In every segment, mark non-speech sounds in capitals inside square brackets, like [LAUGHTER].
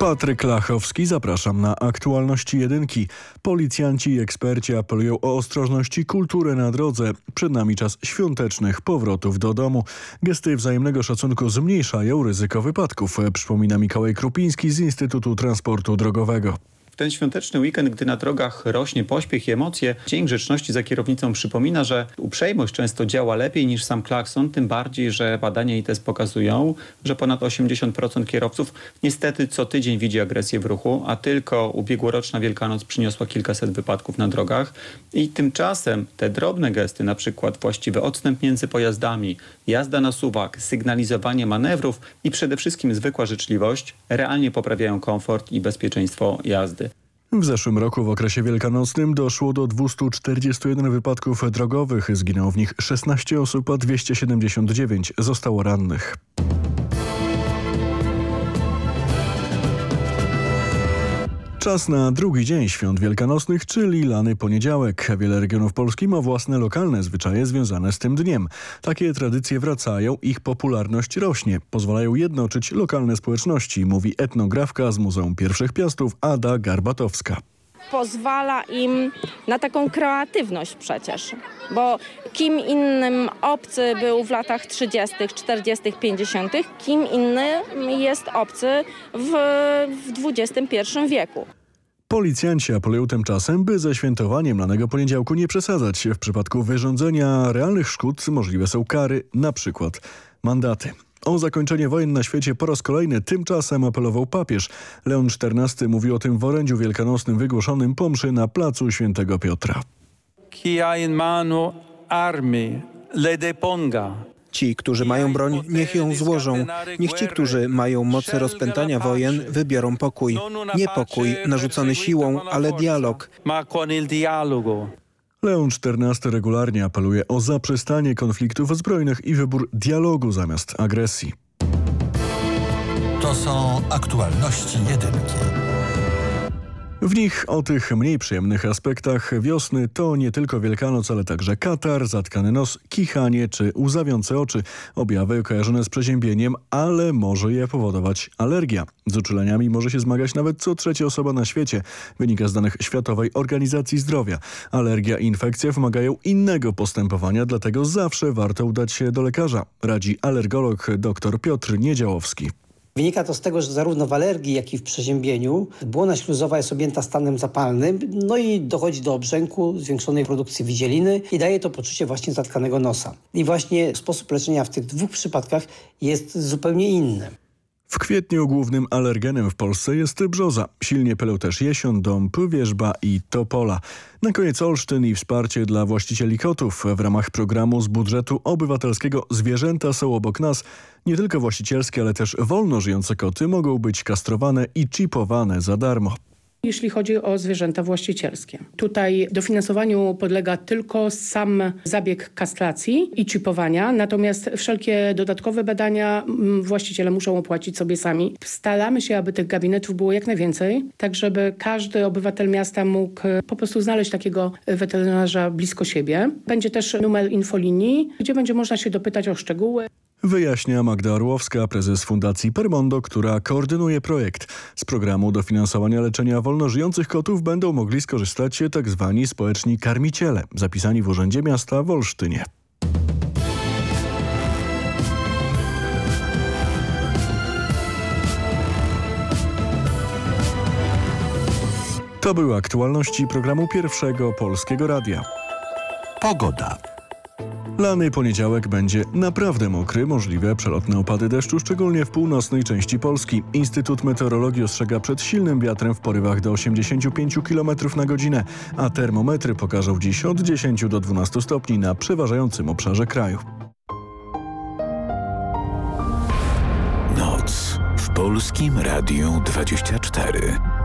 Patryk Lachowski, zapraszam na aktualności jedynki. Policjanci i eksperci apelują o ostrożność i kulturę na drodze. Przed nami czas świątecznych powrotów do domu. Gesty wzajemnego szacunku zmniejszają ryzyko wypadków, przypomina Mikołaj Krupiński z Instytutu Transportu Drogowego ten świąteczny weekend, gdy na drogach rośnie pośpiech i emocje, Dzień Grzeczności za kierownicą przypomina, że uprzejmość często działa lepiej niż sam klakson, tym bardziej, że badania i test pokazują, że ponad 80% kierowców niestety co tydzień widzi agresję w ruchu, a tylko ubiegłoroczna Wielkanoc przyniosła kilkaset wypadków na drogach. I tymczasem te drobne gesty, na przykład właściwy odstęp między pojazdami, jazda na suwak, sygnalizowanie manewrów i przede wszystkim zwykła życzliwość realnie poprawiają komfort i bezpieczeństwo jazdy. W zeszłym roku w okresie wielkanocnym doszło do 241 wypadków drogowych. Zginęło w nich 16 osób, a 279 zostało rannych. Czas na drugi dzień świąt wielkanocnych, czyli lany poniedziałek. Wiele regionów Polski ma własne lokalne zwyczaje związane z tym dniem. Takie tradycje wracają, ich popularność rośnie. Pozwalają jednoczyć lokalne społeczności, mówi etnografka z Muzeum Pierwszych Piastów Ada Garbatowska pozwala im na taką kreatywność przecież, bo kim innym obcy był w latach 30., 40., 50., kim innym jest obcy w, w XXI wieku. Policjanci apelują tymczasem, by ze świętowaniem lanego poniedziałku nie przesadzać. W przypadku wyrządzenia realnych szkód możliwe są kary, na przykład mandaty. O zakończenie wojen na świecie po raz kolejny tymczasem apelował papież. Leon XIV mówił o tym w orędziu wielkanocnym wygłoszonym pomszy na placu Świętego Piotra. Chi ha in mano armi le deponga. Ci, którzy mają broń, niech ją złożą. Niech ci, którzy mają moce rozpętania wojen, wybiorą pokój. Nie pokój narzucony siłą, ale dialog. Leon XIV regularnie apeluje o zaprzestanie konfliktów zbrojnych i wybór dialogu zamiast agresji. To są aktualności jedynki. W nich o tych mniej przyjemnych aspektach wiosny to nie tylko Wielkanoc, ale także katar, zatkany nos, kichanie czy łzawiące oczy. Objawy kojarzone z przeziębieniem, ale może je powodować alergia. Z uczuleniami może się zmagać nawet co trzecia osoba na świecie. Wynika z danych Światowej Organizacji Zdrowia. Alergia i infekcja wymagają innego postępowania, dlatego zawsze warto udać się do lekarza. Radzi alergolog dr Piotr Niedziałowski. Wynika to z tego, że zarówno w alergii, jak i w przeziębieniu błona śluzowa jest objęta stanem zapalnym, no i dochodzi do obrzęku, zwiększonej produkcji widzieliny i daje to poczucie właśnie zatkanego nosa. I właśnie sposób leczenia w tych dwóch przypadkach jest zupełnie inny. W kwietniu głównym alergenem w Polsce jest brzoza. Silnie pelą też jesion, dąb, wierzba i topola. Na koniec Olsztyn i wsparcie dla właścicieli kotów. W ramach programu z budżetu obywatelskiego Zwierzęta są obok nas. Nie tylko właścicielskie, ale też wolno żyjące koty mogą być kastrowane i chipowane za darmo jeśli chodzi o zwierzęta właścicielskie. Tutaj dofinansowaniu podlega tylko sam zabieg kastracji i chipowania, natomiast wszelkie dodatkowe badania mm, właściciele muszą opłacić sobie sami. Staramy się, aby tych gabinetów było jak najwięcej, tak żeby każdy obywatel miasta mógł po prostu znaleźć takiego weterynarza blisko siebie. Będzie też numer infolinii, gdzie będzie można się dopytać o szczegóły. Wyjaśnia Magda Orłowska, prezes Fundacji Permondo, która koordynuje projekt. Z programu dofinansowania leczenia wolnożyjących kotów będą mogli skorzystać tzw. Tak społeczni karmiciele, zapisani w Urzędzie Miasta w Olsztynie. To były aktualności programu Pierwszego Polskiego Radia. Pogoda. Lany poniedziałek będzie naprawdę mokry, możliwe przelotne opady deszczu, szczególnie w północnej części Polski. Instytut Meteorologii ostrzega przed silnym wiatrem w porywach do 85 km na godzinę, a termometry pokażą dziś od 10 do 12 stopni na przeważającym obszarze kraju. Noc w Polskim Radiu 24.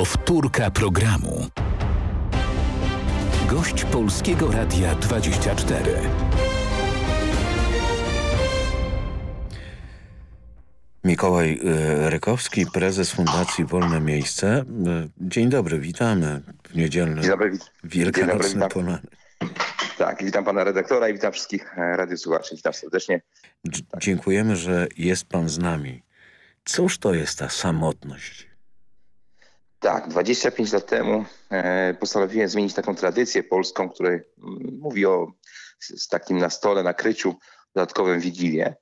Powtórka programu. Gość Polskiego Radia 24. Mikołaj e, Rykowski, prezes Fundacji Wolne Miejsce. E, Dzień dobry, witamy w niedzielny, Dzień dobry, wielkanocny poranek. Tak, witam pana redaktora i witam wszystkich e, radiosłuchaczy. Witam serdecznie. Dż- Dziękujemy, że jest pan z nami. Cóż to jest ta samotność? Tak, 25 lat temu e, postanowiłem zmienić taką tradycję polską, której mm, mówi o z, takim na stole, nakryciu dodatkowym wigilię.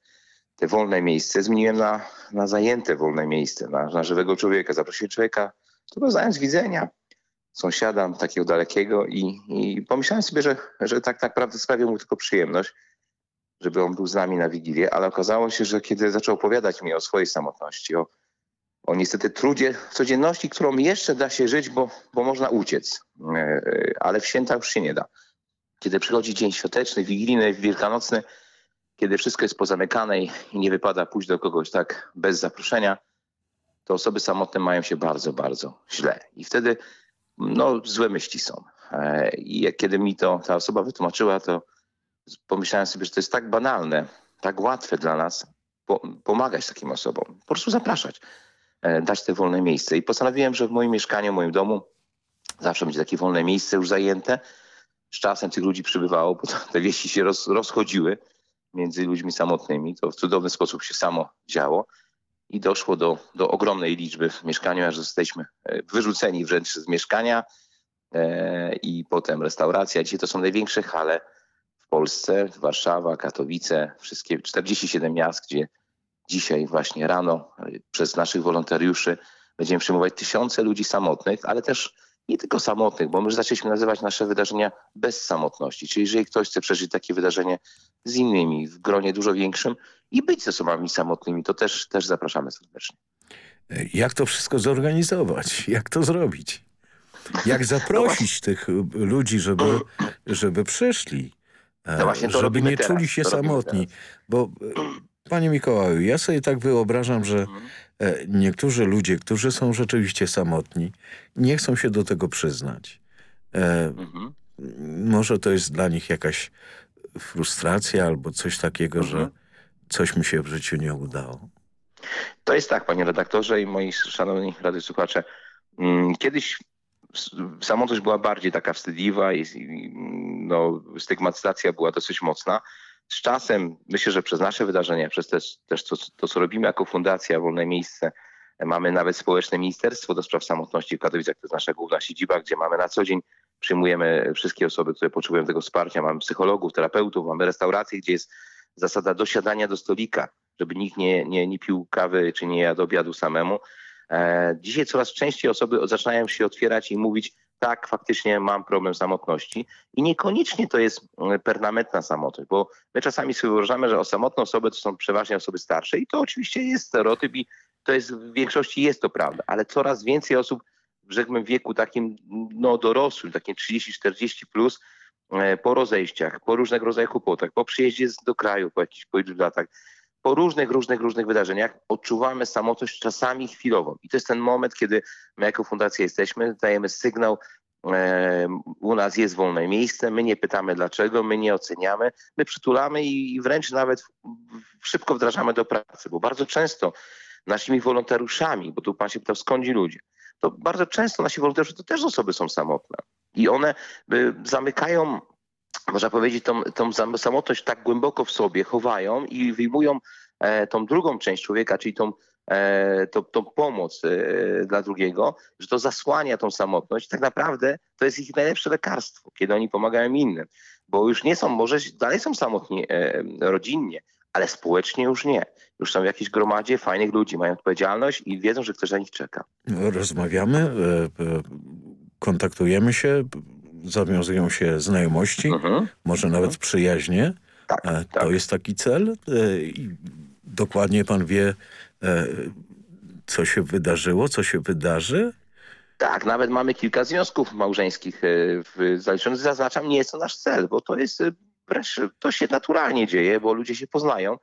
Te wolne miejsce zmieniłem na, na zajęte wolne miejsce, na, na żywego człowieka. Zaprosiłem człowieka, którego znałem z widzenia, sąsiada takiego dalekiego i, i pomyślałem sobie, że, że tak naprawdę sprawia mu tylko przyjemność, żeby on był z nami na Wigilię, ale okazało się, że kiedy zaczął opowiadać mi o swojej samotności, o, o niestety trudzie, codzienności, którą jeszcze da się żyć, bo, bo można uciec, E, ale w święta już się nie da. Kiedy przychodzi dzień świąteczny, wigilijny, wielkanocny, kiedy wszystko jest pozamykane i nie wypada pójść do kogoś tak bez zaproszenia, to osoby samotne mają się bardzo, bardzo źle. I wtedy no, złe myśli są. E, I kiedy mi to ta osoba wytłumaczyła, to pomyślałem sobie, że to jest tak banalne, tak łatwe dla nas po, pomagać takim osobom. Po prostu zapraszać, dać te wolne miejsce. I postanowiłem, że w moim mieszkaniu, w moim domu zawsze będzie takie wolne miejsce już zajęte. Z czasem tych ludzi przybywało, bo te wieści się roz, rozchodziły między ludźmi samotnymi. To w cudowny sposób się samo działo. I doszło do, do ogromnej liczby w mieszkaniu, aż jesteśmy e, wyrzuceni wręcz z mieszkania e, i potem restauracja. Dzisiaj to są największe hale w Polsce, Warszawa, Katowice, wszystkie 47 miast, gdzie dzisiaj właśnie rano e, przez naszych wolontariuszy będziemy przyjmować tysiące ludzi samotnych, ale też nie tylko samotnych, bo my zaczęliśmy nazywać nasze wydarzenia bez samotności. Czyli jeżeli ktoś chce przeżyć takie wydarzenie z innymi, w gronie dużo większym i być ze osobami samotnymi, to też, też zapraszamy serdecznie. Jak to wszystko zorganizować? Jak to zrobić? Jak [LAUGHS] zaprosić tych y, ludzi, żeby, [CLEARS THROAT] żeby przyszli? E, No żeby nie teraz, czuli się samotni. Bo e, [CLEARS THROAT] panie Mikołaju, ja sobie tak wyobrażam, że e, niektórzy ludzie, którzy są rzeczywiście samotni, nie chcą się do tego przyznać. E, Mhm. może to jest dla nich jakaś frustracja albo coś takiego, że Mhm. coś mi się w życiu nie udało. To jest tak, panie redaktorze i moi szanowni radiosłuchacze. Mm, Kiedyś samotność była bardziej taka wstydliwa i i, no, stygmatyzacja była dosyć mocna. Z czasem, myślę, że przez nasze wydarzenia, przez też, też to, to, co robimy jako Fundacja Wolne Miejsce, mamy nawet społeczne ministerstwo do spraw samotności w Katowicach, to jest nasza główna siedziba, gdzie mamy na co dzień, przyjmujemy wszystkie osoby, które potrzebują tego wsparcia. Mamy psychologów, terapeutów, mamy restauracje, gdzie jest zasada dosiadania do stolika, żeby nikt nie, nie, nie pił kawy czy nie jadł obiadu samemu. E, dzisiaj coraz częściej osoby zaczynają się otwierać i mówić, tak, faktycznie mam problem samotności. I niekoniecznie to jest mm, permanentna samotność, bo my czasami sobie wyobrażamy, że o samotne osoby to są przeważnie osoby starsze i to oczywiście jest stereotyp i to jest w większości jest to prawda, ale coraz więcej osób w rzekłbym wieku takim no, dorosłym, takim 30-40 plus, e, po rozejściach, po różnego rodzaju kłopotach, po przyjeździe do kraju, po jakichś po latach, po różnych, różnych, różnych wydarzeniach odczuwamy samotność czasami chwilową. I to jest ten moment, kiedy my jako fundacja jesteśmy, dajemy sygnał, e, u nas jest wolne miejsce, my nie pytamy dlaczego, my nie oceniamy, my przytulamy i, i wręcz nawet szybko wdrażamy do pracy, bo bardzo często naszymi wolontariuszami, bo tu pan się pytał skąd ludzie, to bardzo często nasi wolontariusze to też osoby są samotne. I one y, zamykają można powiedzieć, tą, tą sam- samotność tak głęboko w sobie chowają i wyjmują e, tą drugą część człowieka, czyli tą, e, tą, pomoc e, dla drugiego, że to zasłania tą samotność. Tak naprawdę to jest ich najlepsze lekarstwo, kiedy oni pomagają innym, bo już nie są, może dalej są samotni rodzinnie, ale społecznie już nie. Już są w jakiejś gromadzie fajnych ludzi, mają odpowiedzialność i wiedzą, że ktoś na nich czeka. Rozmawiamy, kontaktujemy się, zawiązują się znajomości, Mhm. może nawet przyjaźnie. Tak, E, tak. To jest taki cel e, i dokładnie pan wie, e, co się wydarzyło, co się wydarzy. Tak, nawet mamy kilka związków małżeńskich zaliczonych. Zaznaczam, nie jest to nasz cel, bo to jest to się naturalnie dzieje, bo ludzie się poznają,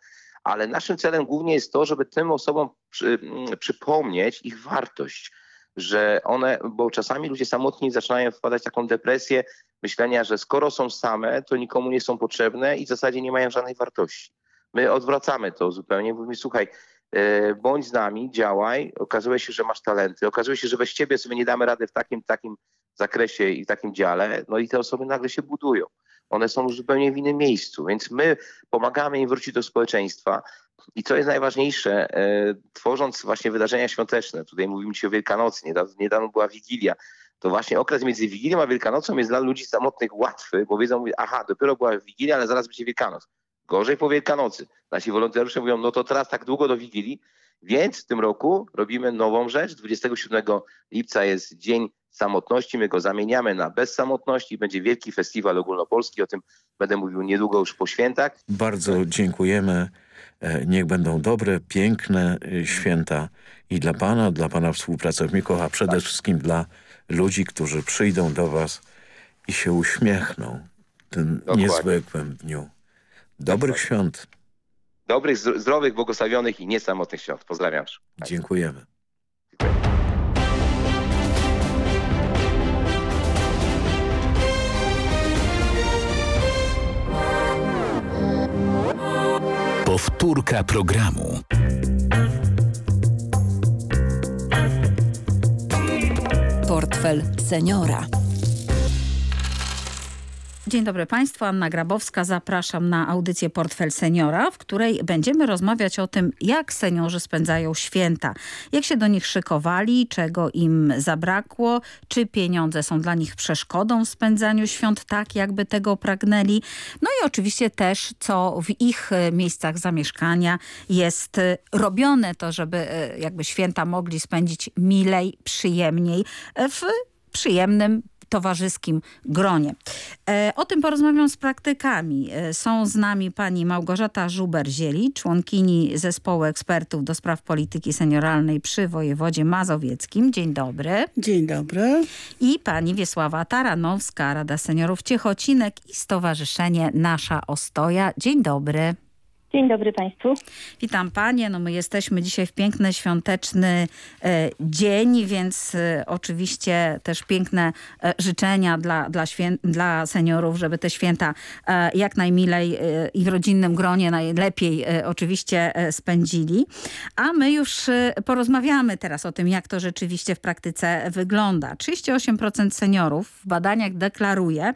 ale naszym celem głównie jest to, żeby tym osobom przy, przypomnieć ich wartość, że one, bo czasami ludzie samotni zaczynają wpadać w taką depresję, myślenia, że skoro są same, to nikomu nie są potrzebne i w zasadzie nie mają żadnej wartości. My odwracamy to zupełnie, mówimy, słuchaj, e, bądź z nami, działaj, okazuje się, że masz talenty, okazuje się, że bez ciebie sobie nie damy rady w takim, takim zakresie i takim dziale, no i te osoby nagle się budują. One są już zupełnie w innym miejscu, więc my pomagamy im wrócić do społeczeństwa. I co jest najważniejsze, e, tworząc właśnie wydarzenia świąteczne, tutaj mówimy dzisiaj o Wielkanocy, niedawno, niedawno była Wigilia, to właśnie okres między Wigilią a Wielkanocą jest dla ludzi samotnych łatwy, bo wiedzą, aha, dopiero była Wigilia, ale zaraz będzie Wielkanoc. Gorzej po Wielkanocy. Nasi wolontariusze mówią, no to teraz tak długo do Wigilii, więc w tym roku robimy nową rzecz. 27 lipca jest Dzień Samotności, my go zamieniamy na Bez Samotności. Będzie wielki festiwal ogólnopolski, o tym będę mówił niedługo już po świętach. Bardzo dziękujemy. E, Niech będą dobre, piękne e, święta i dla Pana, dla Pana współpracowników, a przede wszystkim dla ludzi, którzy przyjdą do Was i się uśmiechną w tym Dokładnie. niezwykłym dniu. Dobrych świąt. Dobrych, zdro- zdrowych, błogosławionych i niesamotnych świąt. Pozdrawiam. Dziękujemy. Powtórka programu. Portfel seniora. Dzień dobry Państwu, Anna Grabowska. Zapraszam na audycję Portfel Seniora, w której będziemy rozmawiać o tym, jak seniorzy spędzają święta. Jak się do nich szykowali, czego im zabrakło, czy pieniądze są dla nich przeszkodą w spędzaniu świąt tak, jakby tego pragnęli. No i oczywiście też, co w ich e, miejscach zamieszkania jest e, robione, to żeby e, jakby święta mogli spędzić milej, przyjemniej, w przyjemnym towarzyskim gronie. E, o tym porozmawiam z praktykami. E, są z nami pani Małgorzata Żuber-Zieli, członkini zespołu ekspertów do spraw polityki senioralnej przy wojewodzie mazowieckim. Dzień dobry. Dzień dobry. I pani Wiesława Taranowska, Rada Seniorów Ciechocinek i Stowarzyszenie Nasza Ostoja. Dzień dobry. Dzień dobry Państwu. Witam Panie. No my jesteśmy dzisiaj w piękny, świąteczny e, dzień, więc e, oczywiście też piękne e, życzenia dla, dla, dla seniorów, żeby te święta e, jak najmilej e, i w rodzinnym gronie najlepiej e, oczywiście spędzili. A my już porozmawiamy teraz o tym, jak to rzeczywiście w praktyce wygląda. 38% seniorów w badaniach deklaruje,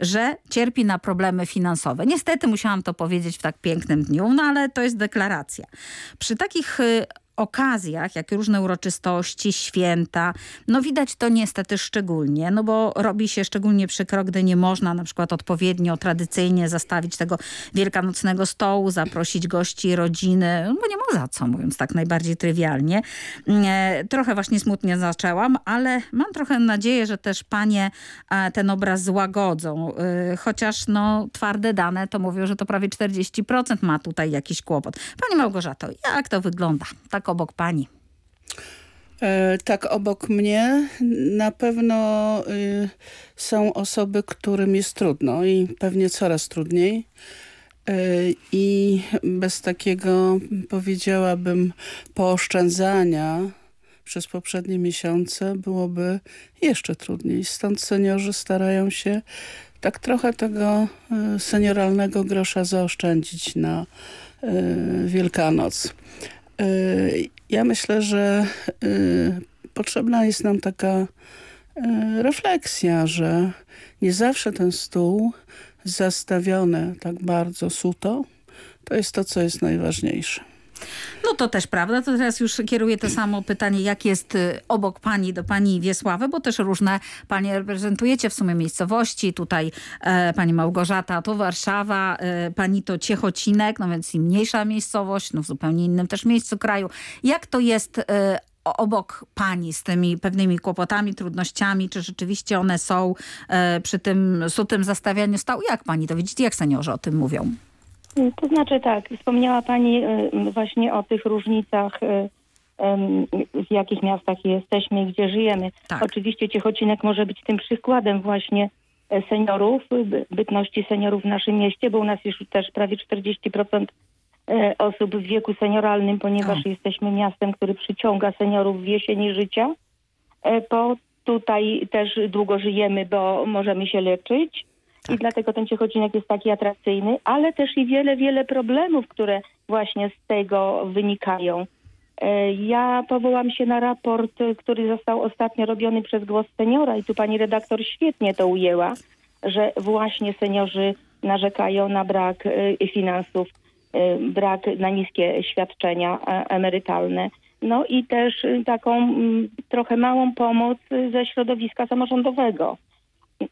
że cierpi na problemy finansowe. Niestety musiałam to powiedzieć w tak pięknym dniu, no ale to jest deklaracja. Przy takich y, okazjach, jak różne uroczystości, święta, no widać to niestety szczególnie, no bo robi się szczególnie przykro, gdy nie można na przykład odpowiednio, tradycyjnie zastawić tego wielkanocnego stołu, zaprosić gości, rodziny, no bo nie ma za co, mówiąc tak najbardziej trywialnie. E, Trochę właśnie smutnie zaczęłam, ale mam trochę nadzieję, że też panie e, ten obraz złagodzą, E, chociaż no twarde dane to mówią, że to prawie 40% ma tutaj jakiś kłopot. Pani Małgorzato, jak to wygląda? Tak obok pani. E, tak obok mnie na pewno y, są osoby, którym jest trudno i pewnie coraz trudniej. E, I bez takiego, powiedziałabym, pooszczędzania przez poprzednie miesiące byłoby jeszcze trudniej. Stąd seniorzy starają się tak trochę tego y, senioralnego grosza zaoszczędzić na y, Wielkanoc. Ja myślę, że y, potrzebna jest nam taka y, refleksja, że nie zawsze ten stół zastawiony tak bardzo suto, to jest to, co jest najważniejsze. No to też prawda. To teraz już kieruję to samo pytanie, jak jest y, obok pani do pani Wiesławy, bo też różne panie reprezentujecie w sumie miejscowości. Tutaj e, pani Małgorzata to Warszawa, e, pani to Ciechocinek, no więc i mniejsza miejscowość, no w zupełnie innym też miejscu kraju. Jak to jest e, obok pani z tymi pewnymi kłopotami, trudnościami? Czy rzeczywiście one są e, przy tym sutym zastawianiu stołu? Jak pani to widzicie? Jak seniorzy o tym mówią? To znaczy tak, wspomniała Pani y, właśnie o tych różnicach, em, w jakich miastach jesteśmy i gdzie żyjemy. Oczywiście Ciechocinek może być tym przykładem właśnie e, seniorów, by- bytności seniorów w naszym mieście, bo u nas jest też prawie 40% e, osób w wieku senioralnym, ponieważ jesteśmy miastem, który przyciąga seniorów w jesieni życia. E, Po tutaj też długo żyjemy, bo możemy się leczyć. I dlatego ten Ciechocinek jest taki atrakcyjny, ale też i wiele, wiele problemów, które właśnie z tego wynikają. E, Ja powołam się na raport, który został ostatnio robiony przez Głos Seniora i tu pani redaktor świetnie to ujęła, że właśnie seniorzy narzekają na brak y, finansów, y, brak na niskie świadczenia e, emerytalne. No i też taką mm, trochę małą pomoc ze środowiska samorządowego.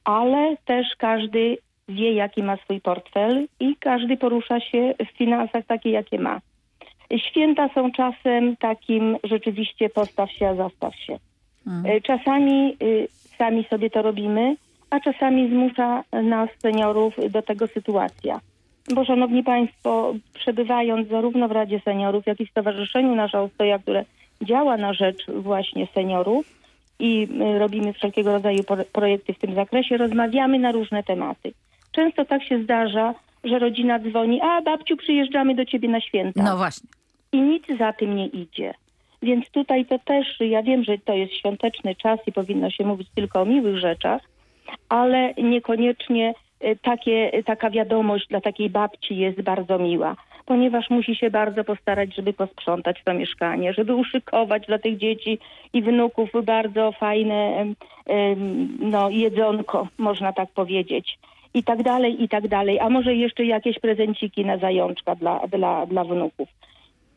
Ale też każdy wie, jaki ma swój portfel i każdy porusza się w finansach takie, jakie ma. Święta są czasem takim rzeczywiście postaw się, a zastaw się. E, Czasami y, sami sobie to robimy, a czasami zmusza nas, seniorów, do tego sytuacja. Bo szanowni państwo, przebywając zarówno w Radzie Seniorów, jak i w Stowarzyszeniu Nasza Ostoja, które działa na rzecz właśnie seniorów i y, robimy wszelkiego rodzaju pro- projekty w tym zakresie, rozmawiamy na różne tematy. Często tak się zdarza, że rodzina dzwoni, a babciu, przyjeżdżamy do ciebie na święta. No właśnie. I nic za tym nie idzie. Więc tutaj to też, ja wiem, że to jest świąteczny czas i powinno się mówić tylko o miłych rzeczach, ale niekoniecznie e, takie, taka wiadomość dla takiej babci jest bardzo miła, ponieważ musi się bardzo postarać, żeby posprzątać to mieszkanie, żeby uszykować dla tych dzieci i wnuków bardzo fajne no, jedzonko, można tak powiedzieć. I tak dalej, i tak dalej. A może jeszcze jakieś prezenciki na zajączka dla, dla, dla wnuków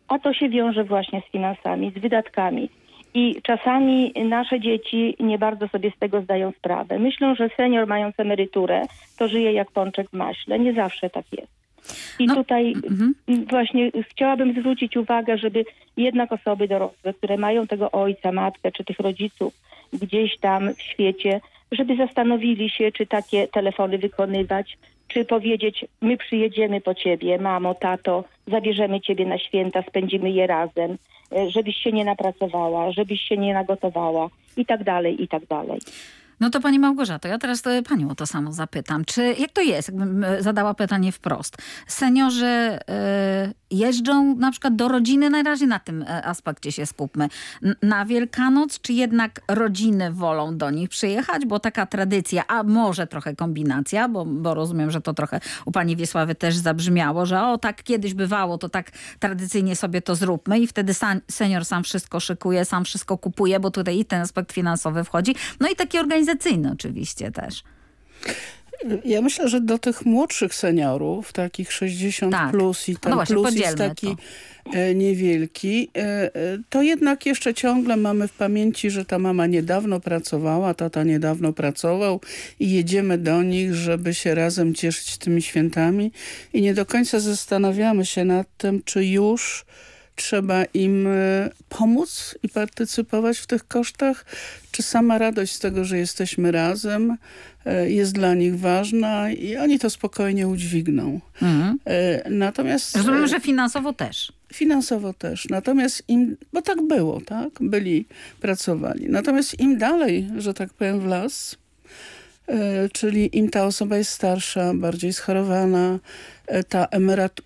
a to się wiąże właśnie z finansami, z wydatkami. I czasami nasze dzieci nie bardzo sobie z tego zdają sprawę. Myślą, że senior mając emeryturę, to żyje jak pączek w maśle. Nie zawsze tak jest. I tutaj właśnie chciałabym zwrócić uwagę, żeby jednak osoby dorosłe, które mają tego ojca, matkę czy tych rodziców gdzieś tam w świecie, żeby zastanowili się, czy takie telefony wykonywać, czy powiedzieć, my przyjedziemy po ciebie, mamo, tato, zabierzemy ciebie na święta, spędzimy je razem, e, żebyś się nie napracowała, żebyś się nie nagotowała i tak dalej, i tak dalej. No to pani Małgorzato, ja teraz e, panią o to samo zapytam. Czy jak to jest, jakbym e, zadała pytanie wprost? Seniorzy e, jeżdżą na przykład do rodziny, na razie na tym aspekcie się skupmy, na Wielkanoc, czy jednak rodziny wolą do nich przyjechać, bo taka tradycja, a może trochę kombinacja, bo, bo rozumiem, że to trochę u pani Wiesławy też zabrzmiało, że o tak kiedyś bywało, to tak tradycyjnie sobie to zróbmy i wtedy senior sam wszystko szykuje, sam wszystko kupuje, bo tutaj i ten aspekt finansowy wchodzi, no i taki organizacyjny oczywiście też. Ja myślę, że do tych młodszych seniorów, takich 60 Tak. plus i No ten właśnie, plus jest taki e, niewielki, e, e, to jednak jeszcze ciągle mamy w pamięci, że ta mama niedawno pracowała, tata niedawno pracował i jedziemy do nich, żeby się razem cieszyć tymi świętami i nie do końca zastanawiamy się nad tym, czy już trzeba im e, pomóc i partycypować w tych kosztach, czy sama radość z tego, że jesteśmy razem e, jest dla nich ważna i oni to spokojnie udźwigną. E, Natomiast... Rozumiem, że finansowo też. Finansowo też. Natomiast im, bo tak było, tak? Byli, pracowali. Natomiast im dalej, że tak powiem, w las, czyli im ta osoba jest starsza, bardziej schorowana, e, ta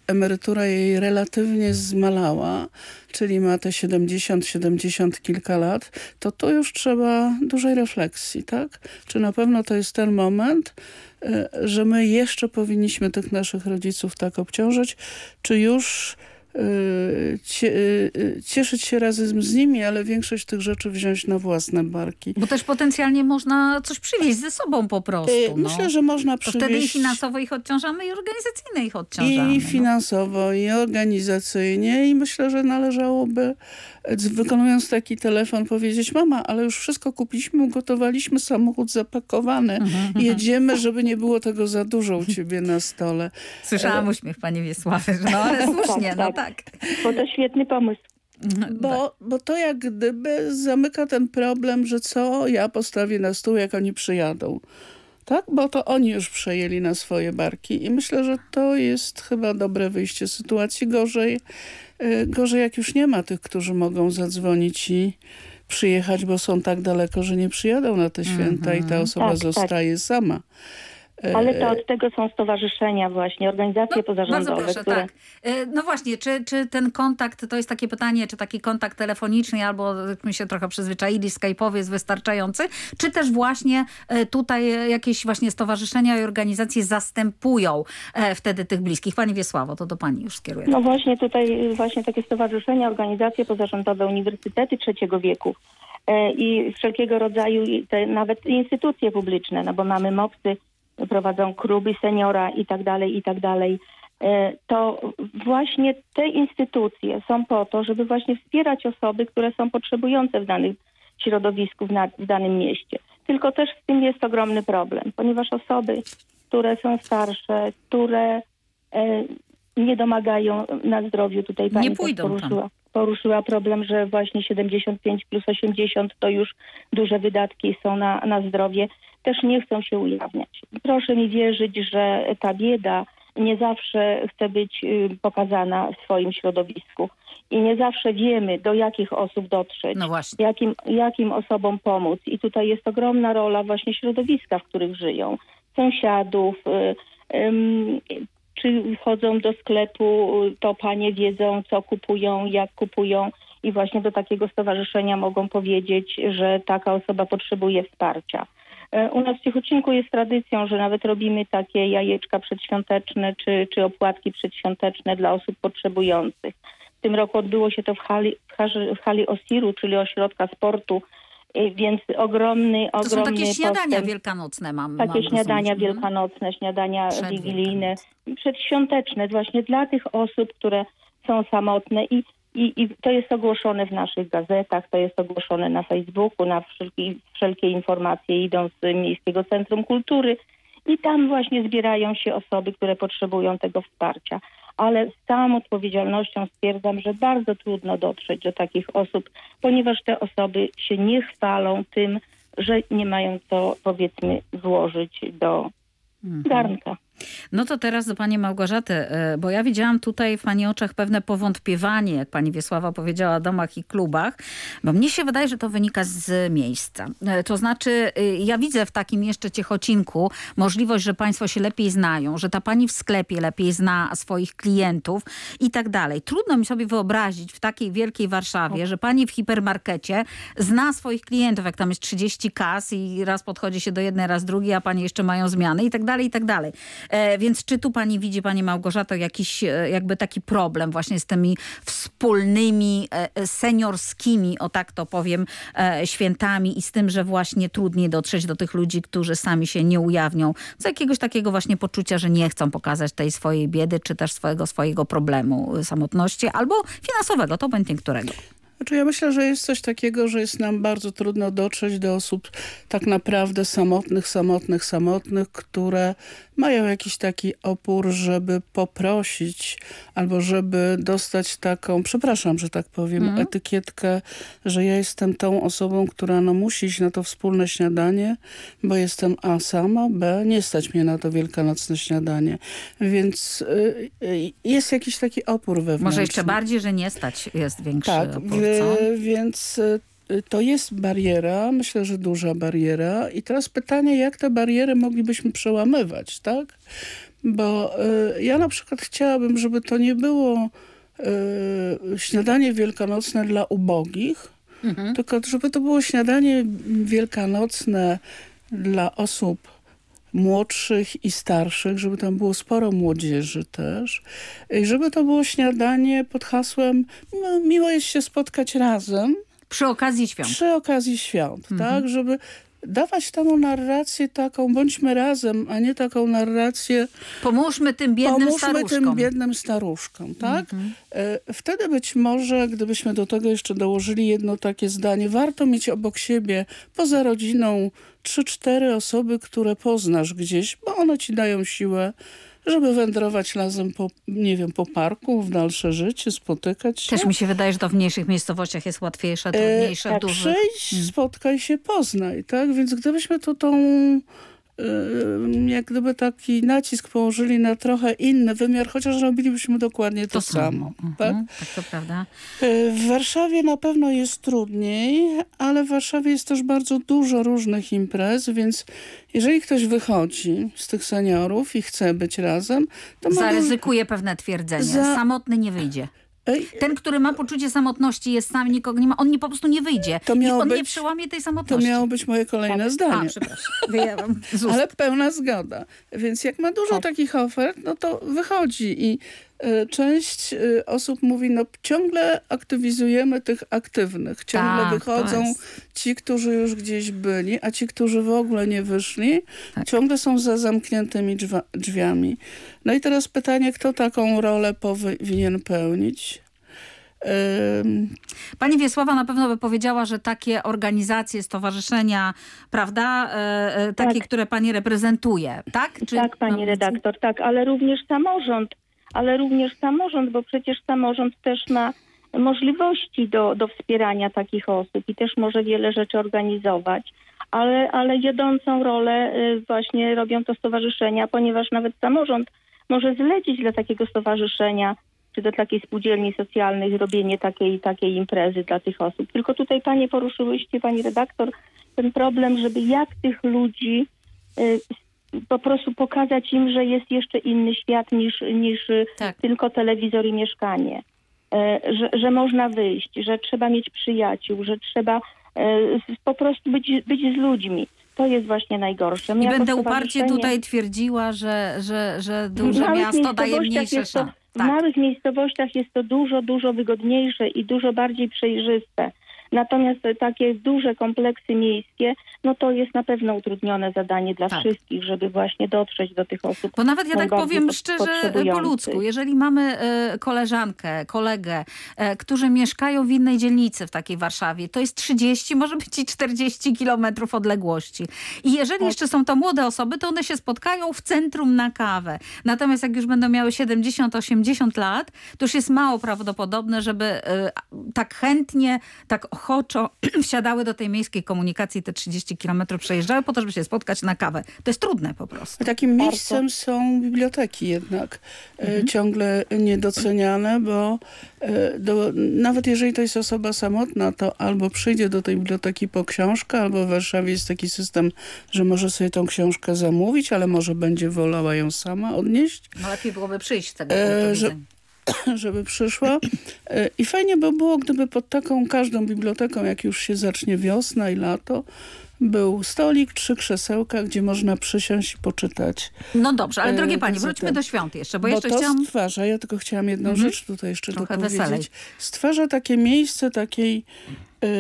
emerytura jej relatywnie zmalała, czyli ma te 70, 70 kilka lat, to tu już trzeba dużej refleksji, tak? Czy na pewno to jest ten moment, e, że my jeszcze powinniśmy tych naszych rodziców tak obciążyć, czy już cieszyć się razem z nimi, ale większość tych rzeczy wziąć na własne barki. Bo też potencjalnie można coś przywieźć ze sobą po prostu. Y, no. myślę, że można To wtedy i przywieźć- finansowo ich odciążamy i organizacyjnie ich odciążamy. I finansowo, i organizacyjnie i myślę, że należałoby wykonując taki telefon powiedzieć mama, ale już wszystko kupiliśmy, ugotowaliśmy samochód zapakowany. Mhm, Jedziemy, żeby nie było tego za dużo u ciebie na stole. Słyszałam E, uśmiech pani Wiesławy, że no ale [LAUGHS] słusznie, no tak. Bo to świetny pomysł. Bo, bo to jak gdyby zamyka ten problem, że co ja postawię na stół, jak oni przyjadą. Tak? Bo to oni już przejęli na swoje barki i myślę, że to jest chyba dobre wyjście z sytuacji. Gorzej, gorzej jak już nie ma tych, którzy mogą zadzwonić i przyjechać, bo są tak daleko, że nie przyjadą na te święta i ta osoba Tak, tak. zostaje sama. Ale to od tego są stowarzyszenia właśnie, organizacje pozarządowe, Bardzo proszę, które... tak. E, No właśnie, czy, czy ten kontakt, to jest takie pytanie, czy taki kontakt telefoniczny albo my się trochę przyzwyczaili, skype'owy jest wystarczający, czy też właśnie e, tutaj jakieś właśnie stowarzyszenia i organizacje zastępują e, wtedy tych bliskich? Pani Wiesławo, to do pani już skieruję. No właśnie tutaj właśnie takie stowarzyszenia, organizacje pozarządowe, uniwersytety trzeciego wieku e, i wszelkiego rodzaju te, nawet instytucje publiczne, no bo mamy MOPSy, prowadzą kluby seniora i tak dalej, i tak dalej. E, To właśnie te instytucje są po to, żeby właśnie wspierać osoby, które są potrzebujące w danym środowisku, w, danym mieście. Tylko też z tym jest ogromny problem, ponieważ osoby, które są starsze, które e, nie domagają na zdrowiu, tutaj pani Nie pójdą tam. poruszyła, poruszyła problem, że właśnie 75 plus 80 to już duże wydatki są na, na zdrowie, też nie chcą się ujawniać. Proszę mi wierzyć, że ta bieda nie zawsze chce być y, pokazana w swoim środowisku i nie zawsze wiemy, do jakich osób dotrzeć, No jakim, jakim osobom pomóc. I tutaj jest ogromna rola właśnie środowiska, w których żyją, sąsiadów, y, ym, czy wchodzą do sklepu, to panie wiedzą, co kupują, jak kupują i właśnie do takiego stowarzyszenia mogą powiedzieć, że taka osoba potrzebuje wsparcia. E, U nas w Ciechocinku jest tradycją, że nawet robimy takie jajeczka przedświąteczne czy, czy opłatki przedświąteczne dla osób potrzebujących. W tym roku odbyło się to w hali, w hali, w hali Osiru, czyli ośrodka sportu, e, więc ogromny, To są ogromny takie śniadania postęp. wielkanocne mam. Takie mam śniadania rozumieć. Mhm. wielkanocne, śniadania wigilijne, przedświąteczne właśnie dla tych osób, które są samotne i, i, i to jest ogłoszone w naszych gazetach, to jest ogłoszone na Facebooku, na wszelkie, wszelkie informacje idą z Miejskiego Centrum Kultury i tam właśnie zbierają się osoby, które potrzebują tego wsparcia. Ale z całą odpowiedzialnością stwierdzam, że bardzo trudno dotrzeć do takich osób, ponieważ te osoby się nie chwalą tym, że nie mają co powiedzmy włożyć do garnka. No to teraz do pani Małgorzaty, e, bo ja widziałam tutaj w pani oczach pewne powątpiewanie, jak pani Wiesława powiedziała, o domach i klubach, bo mnie się wydaje, że to wynika z miejsca. E, To znaczy, e, ja widzę w takim jeszcze Ciechocinku możliwość, że państwo się lepiej znają, że ta pani w sklepie lepiej zna swoich klientów i tak dalej. Trudno mi sobie wyobrazić w takiej wielkiej Warszawie, że pani w hipermarkecie zna swoich klientów, jak tam jest 30 kas i raz podchodzi się do jednej, raz drugiej, a pani jeszcze mają zmiany i tak dalej, i tak dalej. E, więc czy tu pani widzi, pani Małgorzato, jakiś e, jakby taki problem właśnie z tymi wspólnymi, e, seniorskimi, o tak to powiem, świętami i z tym, że właśnie trudniej dotrzeć do tych ludzi, którzy sami się nie ujawnią, z jakiegoś takiego właśnie poczucia, że nie chcą pokazać tej swojej biedy, czy też swojego, swojego problemu e, samotności albo finansowego, to będzie którego. Znaczy ja myślę, że jest coś takiego, że jest nam bardzo trudno dotrzeć do osób tak naprawdę samotnych, samotnych, samotnych, które mają jakiś taki opór, żeby poprosić albo żeby dostać taką, przepraszam, że tak powiem, Mhm. etykietkę, że ja jestem tą osobą, która no musi iść na to wspólne śniadanie, bo jestem A sama, B nie stać mnie na to wielkanocne śniadanie. Więc y, y, jest jakiś taki opór wewnętrzny. Może jeszcze bardziej, że nie stać jest większy Tak, opór, co? więc y, to jest bariera, myślę, że duża bariera. I teraz pytanie, jak te bariery moglibyśmy przełamywać, tak? Bo y, ja na przykład chciałabym, żeby to nie było śniadanie wielkanocne dla ubogich, Mhm. tylko żeby to było śniadanie wielkanocne dla osób młodszych i starszych, żeby tam było sporo młodzieży też. I żeby to było śniadanie pod hasłem no, miło jest się spotkać razem. Przy okazji świąt. Przy okazji świąt, Mhm. tak? Żeby dawać temu narrację taką, bądźmy razem, a nie taką narrację Pomóżmy tym biednym pomóżmy staruszkom. tym biednym staruszkom, tak? Mhm. E, Wtedy być może, gdybyśmy do tego jeszcze dołożyli jedno takie zdanie, warto mieć obok siebie, poza rodziną, trzy, cztery osoby, które poznasz gdzieś, bo one ci dają siłę, żeby wędrować razem po, nie wiem, po parku w dalsze życie, spotykać się. Też mi się wydaje, że to w mniejszych miejscowościach jest łatwiejsze, trudniejsze, E, dużych. Przyjdź, spotkaj się, poznaj, tak? Więc gdybyśmy tu tą jak gdyby taki nacisk położyli na trochę inny wymiar, chociaż robilibyśmy dokładnie to, To samo. samo. tak? Mhm, tak, to prawda. Y, W Warszawie na pewno jest trudniej, ale w Warszawie jest też bardzo dużo różnych imprez, więc jeżeli ktoś wychodzi z tych seniorów i chce być razem, to ma Zaryzykuje pewne twierdzenie. Za- Samotny nie wyjdzie. Ten, który ma poczucie samotności, jest sam, nikogo nie ma, on nie, po prostu nie wyjdzie. To I on nie być- przełamie tej To samotności. miało być moje kolejne A, zdanie. przepraszam. [LAUGHS] Z ust. Ale pełna zgoda. Więc jak ma dużo takich ofert, no to wychodzi i część y, osób mówi, no ciągle aktywizujemy tych aktywnych. Ciągle Tak, wychodzą jest. ci, którzy już gdzieś byli, a ci, którzy w ogóle nie wyszli, Tak. ciągle są za zamkniętymi drzwiami. No i teraz pytanie, kto taką rolę powinien pełnić? Pani Wiesława na pewno by powiedziała, że takie organizacje, stowarzyszenia, prawda, e, e, takie, które pani reprezentuje, tak? Czy tak, pani redaktor, tak, ale również samorząd, ale również samorząd, bo przecież samorząd też ma możliwości do, do wspierania takich osób i też może wiele rzeczy organizować, ale, ale wiodącą rolę y, właśnie robią to stowarzyszenia, ponieważ nawet samorząd może zlecić dla takiego stowarzyszenia czy do takiej spółdzielni socjalnej robienie takiej, takiej imprezy dla tych osób. Tylko tutaj panie poruszyłyście, pani redaktor, ten problem, żeby jak tych ludzi y, po prostu pokazać im, że jest jeszcze inny świat niż, niż y, tylko telewizor i mieszkanie. E, Że, że można wyjść, że trzeba mieć przyjaciół, że trzeba e, po prostu być, być z ludźmi. To jest właśnie najgorsze. My I będę uparcie tutaj twierdziła, że, że, że duże miasto daje mniejsze szanse. W małych miejscowościach jest to dużo, dużo wygodniejsze i dużo bardziej przejrzyste. Natomiast takie duże kompleksy miejskie, no to jest na pewno utrudnione zadanie dla wszystkich, żeby właśnie dotrzeć do tych osób. Bo nawet ja tak powiem po- szczerze, po potrzebujących. ludzku, jeżeli mamy e, koleżankę, kolegę, e, którzy mieszkają w innej dzielnicy w takiej Warszawie, to jest 30, może być i 40 kilometrów odległości. I jeżeli jeszcze są to młode osoby, to one się spotkają w centrum na kawę. Natomiast jak już będą miały 70-80 lat, to już jest mało prawdopodobne, żeby e, tak chętnie, tak ochoczo [CLEARS THROAT] wsiadały do tej miejskiej komunikacji, te 30 kilometrów przejeżdżały po to, żeby się spotkać na kawę. To jest trudne po prostu. Takim miejscem są biblioteki jednak e, ciągle niedoceniane, bo e, do, nawet jeżeli to jest osoba samotna, to albo przyjdzie do tej biblioteki po książkę, albo w Warszawie jest taki system, że może sobie tą książkę zamówić, ale może będzie wolała ją sama odnieść. No lepiej byłoby przyjść z tego E, że-. [COUGHS] żeby przyszła. E, I fajnie by było, gdyby pod taką każdą biblioteką, jak już się zacznie wiosna i lato, był stolik, trzy krzesełka, gdzie można przysiąść i poczytać. No dobrze, ale e, drogie pani, wróćmy do świąt jeszcze, bo, Bo jeszcze to chciałam... stwarza, ja tylko chciałam jedną Mhm. rzecz tutaj jeszcze Trochę dopowiedzieć. weselej. Stwarza takie miejsce, takiej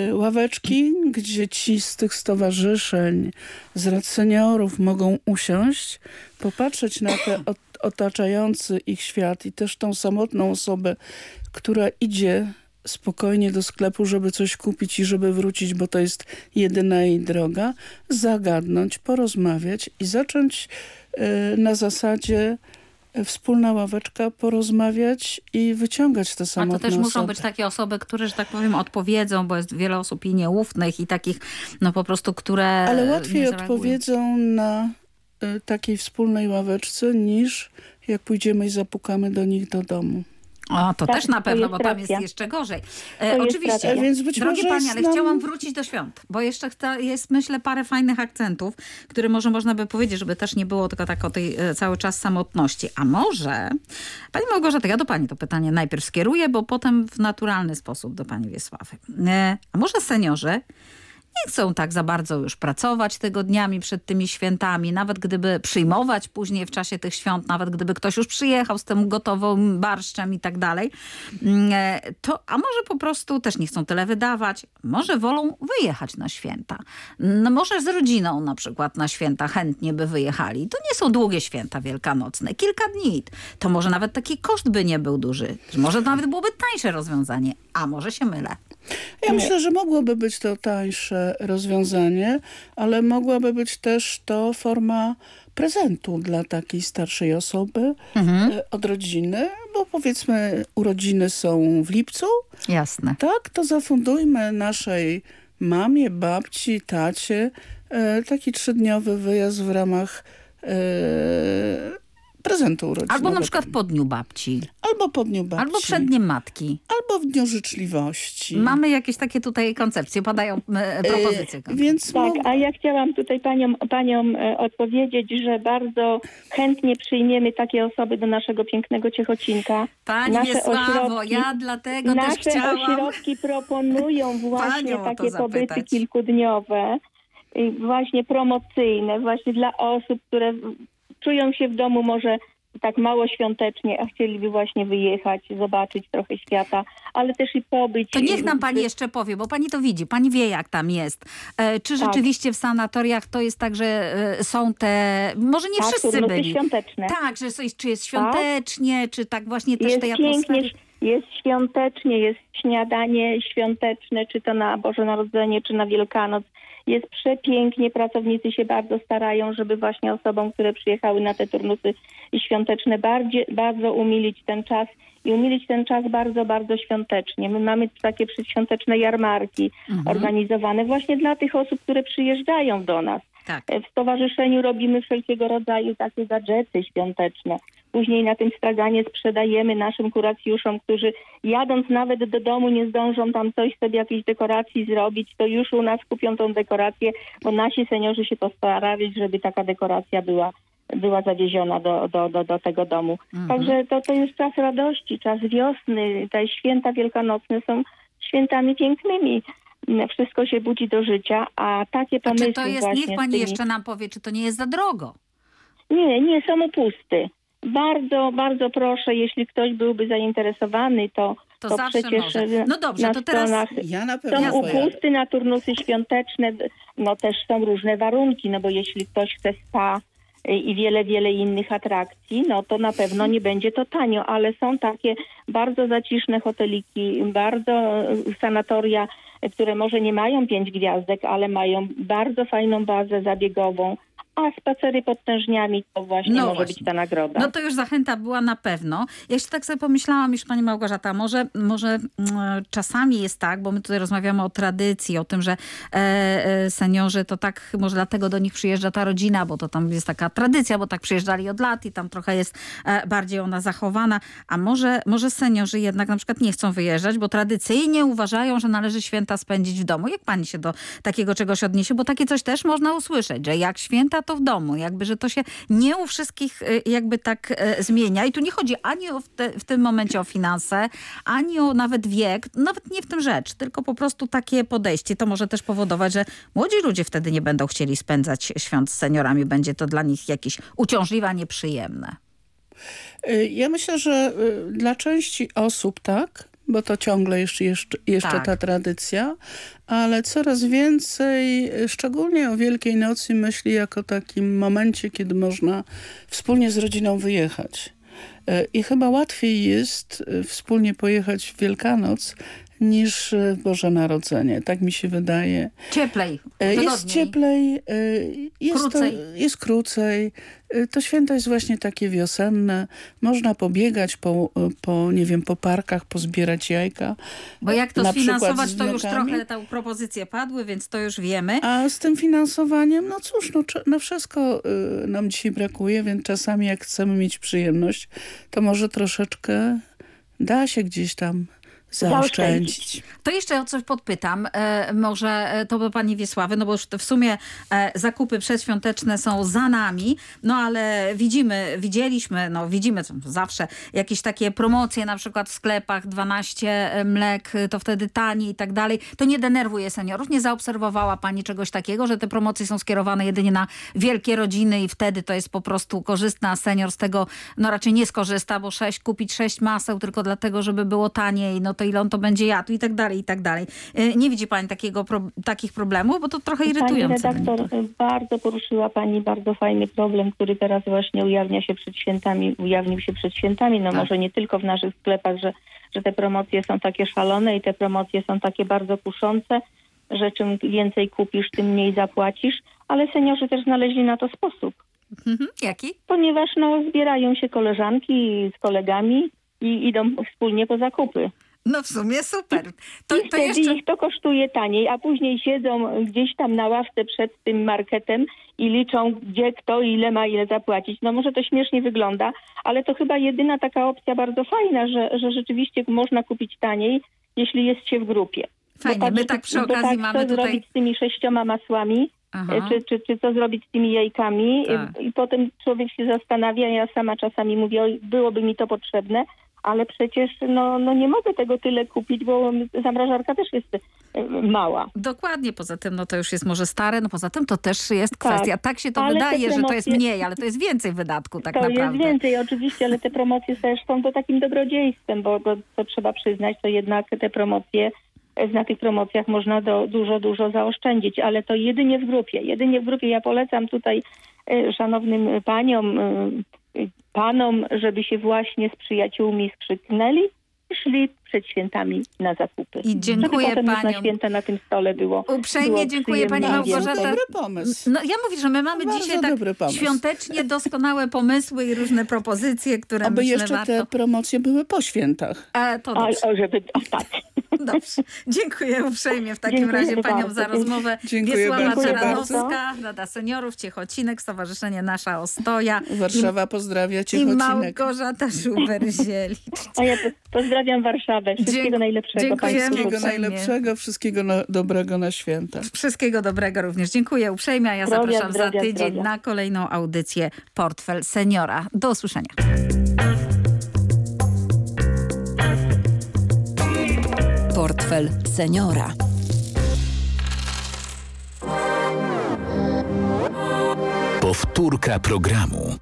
y, ławeczki, gdzie ci z tych stowarzyszeń, z rad seniorów mogą usiąść, popatrzeć na te [COUGHS] otaczający ich świat i też tą samotną osobę, która idzie spokojnie do sklepu, żeby coś kupić i żeby wrócić, bo to jest jedyna jej droga, zagadnąć, porozmawiać i zacząć y, na zasadzie y, wspólna ławeczka, porozmawiać i wyciągać te A samotne to też muszą osoby. być takie osoby, które, że tak powiem, odpowiedzą, bo jest wiele osób i nieufnych i takich, no po prostu, które Ale łatwiej odpowiedzą na takiej wspólnej ławeczce niż jak pójdziemy i zapukamy do nich do domu. O, to Tak, też na pewno, bo tam jest jeszcze gorzej. E, jest oczywiście. racja. Więc być Drogie może Pani, ale nam- chciałam wrócić do świąt, bo jeszcze chta, jest, myślę, parę fajnych akcentów, które może można by powiedzieć, żeby też nie było tylko tak o tej e, cały czas samotności. A może, Pani Małgorzata, ja do Pani to pytanie najpierw skieruję, bo potem w naturalny sposób do Pani Wiesławy. E, a może seniorzy nie chcą tak za bardzo już pracować tygodniami przed tymi świętami, nawet gdyby przyjmować później w czasie tych świąt, nawet gdyby ktoś już przyjechał z tym gotową barszczem i tak dalej, mm, e, to a może po prostu też nie chcą tyle wydawać, może wolą wyjechać na święta. No może z rodziną na przykład na święta chętnie by wyjechali. To nie są długie święta wielkanocne, kilka dni. To może nawet taki koszt by nie był duży. Może nawet byłoby tańsze rozwiązanie, a może się mylę. Ja myślę, że mogłoby być to tańsze rozwiązanie, ale mogłaby być też to forma prezentu dla takiej starszej osoby Mhm. e, od rodziny, bo powiedzmy urodziny są w lipcu. Jasne. Tak, to zafundujmy naszej mamie, babci, tacie e, taki trzydniowy wyjazd w ramach e, prezentu urodzinowego. Albo na przykład po dniu babci. Albo po dniu babci. Albo przed dniem matki. Albo w dniu życzliwości. Mamy jakieś takie tutaj koncepcje, padają e, propozycje. E, więc tak, a ja chciałam tutaj paniom, paniom e, odpowiedzieć, że bardzo chętnie przyjmiemy takie osoby do naszego pięknego Ciechocinka. Pani nasze Wiesławo, ja dlatego nasze też chciałam... ośrodki proponują [LAUGHS] właśnie takie pobyty kilkudniowe, właśnie promocyjne, właśnie dla osób, które czują się w domu może tak mało świątecznie, a chcieliby właśnie wyjechać, zobaczyć trochę świata, ale też i pobyć. To niech nam pani jeszcze powie, bo pani to widzi, pani wie jak tam jest. E, czy tak. rzeczywiście w sanatoriach to jest tak, że e, są te, może nie tak, wszyscy byli. świąteczne. Tak, że jest, czy jest świątecznie, tak. czy tak właśnie też jest tej atmosfery. Pięknie, jest świątecznie, jest śniadanie świąteczne, czy to na Boże Narodzenie, czy na Wielkanoc. Jest przepięknie, pracownicy się bardzo starają, żeby właśnie osobom, które przyjechały na te turnusy świąteczne, bardziej, bardzo umilić ten czas i umilić ten czas bardzo, bardzo świątecznie. My mamy takie przedświąteczne jarmarki mhm. organizowane właśnie dla tych osób, które przyjeżdżają do nas. Tak. W stowarzyszeniu robimy wszelkiego rodzaju takie gadżety świąteczne. Później na tym straganie sprzedajemy naszym kuracjuszom, którzy jadąc nawet do domu nie zdążą tam coś sobie jakiejś dekoracji zrobić, to już u nas kupią tą dekorację, bo nasi seniorzy się postarali, żeby taka dekoracja była była zawieziona do, do, do, do tego domu. Mhm. Także to, to jest czas radości, czas wiosny. Te święta wielkanocne są świętami pięknymi wszystko się budzi do życia, a takie pomysły czy to jest, właśnie... Niech pani tymi... jeszcze nam powie, czy to nie jest za drogo? Nie, nie, są opusty. Bardzo, bardzo proszę, jeśli ktoś byłby zainteresowany, to, to, to zawsze przecież może. No dobrze, na to teraz ja na pewno są upusty na turnusy świąteczne, no też są różne warunki, no bo jeśli ktoś chce spa i wiele, wiele innych atrakcji, no to na pewno nie będzie to tanio, ale są takie bardzo zaciszne hoteliki, bardzo sanatoria, które może nie mają pięć gwiazdek, ale mają bardzo fajną bazę zabiegową, a spacery pod tężniami to właśnie no może właśnie. być ta nagroda. No to już zachęta była na pewno. Ja jeszcze tak sobie pomyślałam, już pani Małgorzata, może, może mm, czasami jest tak, bo my tutaj rozmawiamy o tradycji, o tym, że e, e, seniorzy to tak, może dlatego do nich przyjeżdża ta rodzina, bo to tam jest taka tradycja, bo tak przyjeżdżali od lat i tam trochę jest e, bardziej ona zachowana. A może, może seniorzy jednak na przykład nie chcą wyjeżdżać, bo tradycyjnie uważają, że należy święta spędzić w domu. Jak pani się do takiego czegoś odniesie? Bo takie coś też można usłyszeć, że jak święta to w domu. Jakby, że to się nie u wszystkich y, jakby tak e, zmienia. I tu nie chodzi ani o w, te, w tym momencie o finanse, ani o nawet wiek, nawet nie w tym rzecz, tylko po prostu takie podejście. To może też powodować, że młodzi ludzie wtedy nie będą chcieli spędzać świąt z seniorami. Będzie to dla nich jakieś uciążliwe, nieprzyjemne. Y, ja myślę, że y, dla części osób tak, bo to ciągle jeszcze, jeszcze, jeszcze Tak. ta tradycja, ale coraz więcej, szczególnie o Wielkiej Nocy, myśli jako takim momencie, kiedy można wspólnie z rodziną wyjechać. E, I chyba łatwiej jest e, wspólnie pojechać w Wielkanoc niż e, Boże Narodzenie. Tak mi się wydaje. Cieplej, E, Jest wygodniej. cieplej, e, jest Krócej. To, jest krócej. To święto jest właśnie takie wiosenne. Można pobiegać po, po nie wiem, po parkach, pozbierać jajka. Bo jak to Na sfinansować, to już trochę te propozycje padły, więc to już wiemy. A z tym finansowaniem, no cóż, no, na wszystko nam dzisiaj brakuje, więc czasami jak chcemy mieć przyjemność, to może troszeczkę da się gdzieś tam zaoszczędzić. To jeszcze o coś podpytam. E, może e, to do pani Wiesławy, no bo już w sumie e, zakupy przedświąteczne są za nami, no ale widzimy, widzieliśmy, no widzimy co- zawsze jakieś takie promocje na przykład w sklepach, 12 mlek, to wtedy taniej i tak dalej. To nie denerwuje seniorów. Nie zaobserwowała pani czegoś takiego, że te promocje są skierowane jedynie na wielkie rodziny i wtedy to jest po prostu korzystne, a senior z tego no raczej nie skorzysta, bo sześć, kupić sześć maseł tylko dlatego, żeby było taniej, no to ile on to będzie jadł i tak dalej, i tak dalej. Y, Nie widzi pani takiego, takich problemów, bo to trochę Pani irytujące. redaktor, bardzo poruszyła Pani bardzo fajny problem, który teraz właśnie ujawnia się przed świętami, ujawnił się przed świętami, no Tak. może nie tylko w naszych sklepach, że, że te promocje są takie szalone i te promocje są takie bardzo kuszące, że czym więcej kupisz, tym mniej zapłacisz, ale seniorzy też znaleźli na to sposób. Mhm. Jaki? Ponieważ no, zbierają się koleżanki z kolegami i idą wspólnie po zakupy. No w sumie super. To, I to wtedy jeszcze... ich to kosztuje taniej, a później siedzą gdzieś tam na ławce przed tym marketem i liczą, gdzie kto ile ma ile zapłacić. No może to śmiesznie wygląda, ale to chyba jedyna taka opcja bardzo fajna, że, że rzeczywiście można kupić taniej, jeśli jest się w grupie. Fajnie, Bo my tak przy bo okazji tak, mamy co tutaj... zrobić z tymi sześcioma masłami, Aha. e, czy, czy, czy co zrobić z tymi jajkami Tak. I, i potem człowiek się zastanawia, ja sama czasami mówię, byłoby mi to potrzebne, ale przecież no, no nie mogę tego tyle kupić, bo zamrażarka też jest e, mała. Dokładnie, poza tym no to już jest może stare, no poza tym to też jest Tak, kwestia, tak się to wydaje, że to jest promocje- mniej, ale to jest więcej wydatku tak to naprawdę. jest więcej oczywiście, ale te promocje też są to takim dobrodziejstwem, bo, bo to trzeba przyznać, to jednak te promocje, na tych promocjach można do, dużo, dużo zaoszczędzić, ale to jedynie w grupie. Jedynie w grupie. Ja polecam tutaj e, szanownym paniom, e, panom, żeby się właśnie z przyjaciółmi skrzyknęli szli przed świętami na zakupy. I dziękuję żeby już na paniom. święta na tym stole było Uprzejmie było dziękuję pani i Małgorzata. więcej. Dobry pomysł. No ja mówię, że my mamy Bardzo dzisiaj tak dobry pomysł. świątecznie doskonałe pomysły i różne propozycje, które Aby myślę jeszcze warto... te promocje były po świętach. E, to A, dobrze. o, żeby, o, tak. [LAUGHS] Dobrze. Dziękuję uprzejmie w takim Dziękuję razie paniom bardzo. za rozmowę. Dziękuję Wiesława bardzo. Rada Seniorów, Ciechocinek, Stowarzyszenie Nasza Ostoja [LAUGHS] Warszawa pozdrawia i Ciechocinek. Małgorzata Żuber-Zielicz. A ja po- pozdrawiam Warszawę. Wszystkiego Dzięk- najlepszego dziękujemy. Państwu. Wszystkiego najlepszego, wszystkiego no, dobrego na święta. Wszystkiego dobrego również. Dziękuję uprzejmie, a ja Zdrowia, zapraszam za zdrowia, tydzień zdrowia. na kolejną audycję Portfel Seniora. Do usłyszenia. Portfel seniora. Powtórka programu.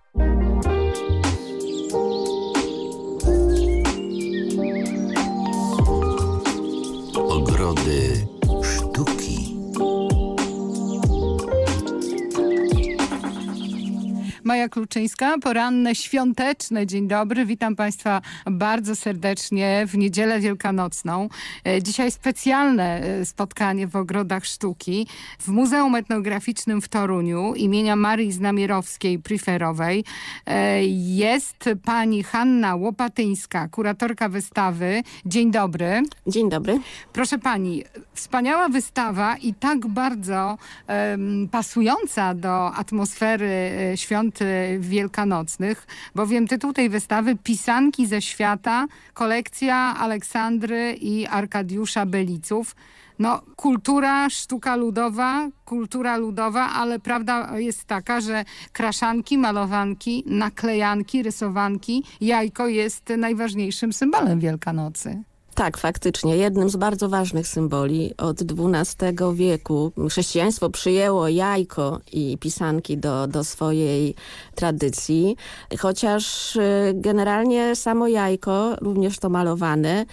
Maja Kluczyńska, poranne, świąteczne. Dzień dobry, witam Państwa bardzo serdecznie w niedzielę wielkanocną. E, Dzisiaj specjalne e, spotkanie w Ogrodach Sztuki w Muzeum Etnograficznym w Toruniu imienia Marii Znamierowskiej-Priferowej. E, Jest pani Hanna Łopatyńska, kuratorka wystawy. Dzień dobry. Dzień dobry. Proszę pani, wspaniała wystawa i tak bardzo em, pasująca do atmosfery e, świąt e, wielkanocnych, bowiem tytuł tej wystawy Pisanki ze świata, kolekcja Aleksandry i Arkadiusza Beliców. No, kultura, sztuka ludowa, kultura ludowa, ale prawda jest taka, że kraszanki, malowanki, naklejanki, rysowanki, jajko jest najważniejszym symbolem Wielkanocy. Tak, faktycznie. Jednym z bardzo ważnych symboli od XII wieku. Chrześcijaństwo przyjęło jajko i pisanki do, do swojej tradycji, chociaż y, generalnie samo jajko, również to malowane,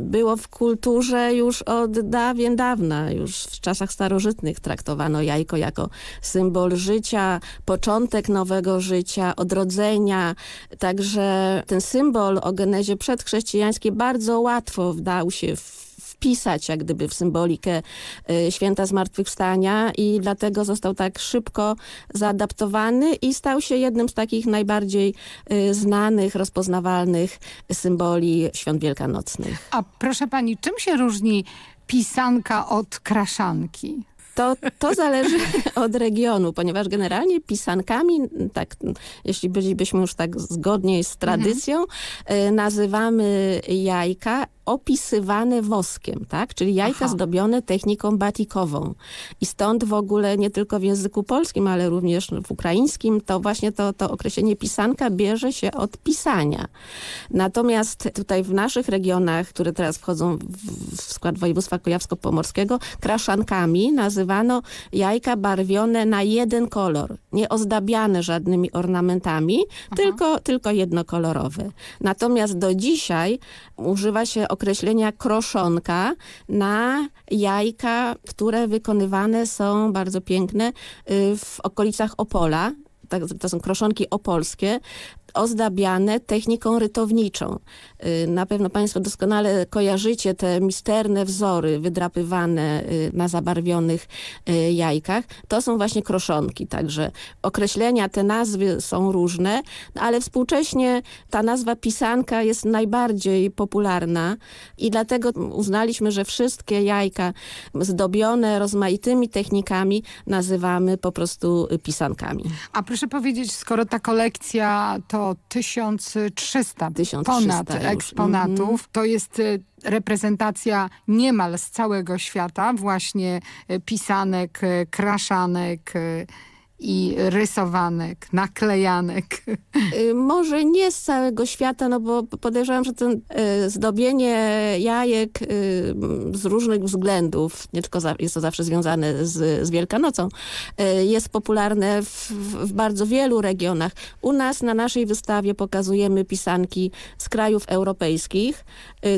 było w kulturze już od dawien dawna. Już w czasach starożytnych traktowano jajko jako symbol życia, początek nowego życia, odrodzenia. Także ten symbol o genezie przedchrześcijańskiej bardzo łatwo wdał się wpisać jak gdyby w symbolikę y, święta zmartwychwstania i dlatego został tak szybko zaadaptowany i stał się jednym z takich najbardziej y, znanych, rozpoznawalnych symboli świąt wielkanocnych. A proszę pani, czym się różni pisanka od kraszanki? To, to zależy [LAUGHS] od regionu, ponieważ generalnie pisankami, tak, jeśli bylibyśmy już tak zgodnie z tradycją, y, nazywamy jajka opisywane woskiem, tak? Czyli jajka Aha. zdobione techniką batikową. I stąd w ogóle nie tylko w języku polskim, ale również w ukraińskim, to właśnie to, to określenie pisanka bierze się od pisania. Natomiast tutaj w naszych regionach, które teraz wchodzą w, skład województwa kujawsko-pomorskiego, kraszankami nazywano jajka barwione na jeden kolor, nie ozdabiane żadnymi ornamentami, tylko, tylko jednokolorowe. Natomiast do dzisiaj używa się określenia kroszonka na jajka, które wykonywane są bardzo piękne y, w okolicach Opola. Tak, to są kroszonki opolskie. Ozdabiane techniką rytowniczą. Y, na pewno Państwo doskonale kojarzycie te misterne wzory wydrapywane y, na zabarwionych y, jajkach. To są właśnie kroszonki, także określenia, te nazwy są różne, ale współcześnie ta nazwa pisanka jest najbardziej popularna i dlatego uznaliśmy, że wszystkie jajka zdobione rozmaitymi technikami nazywamy po prostu pisankami. A proszę powiedzieć, skoro ta kolekcja to 1300, 1300 ponad już. eksponatów, mm -hmm. to jest y, reprezentacja niemal z całego świata, właśnie y, pisanek, y, kraszanek, i rysowanek, naklejanek. Y, może nie z całego świata, no bo podejrzewam, że ten y, zdobienie jajek y, z różnych względów, nie tylko jest to zawsze związane z, z Wielkanocą, jest popularne w, w, bardzo wielu regionach. U nas na naszej wystawie pokazujemy pisanki z krajów europejskich.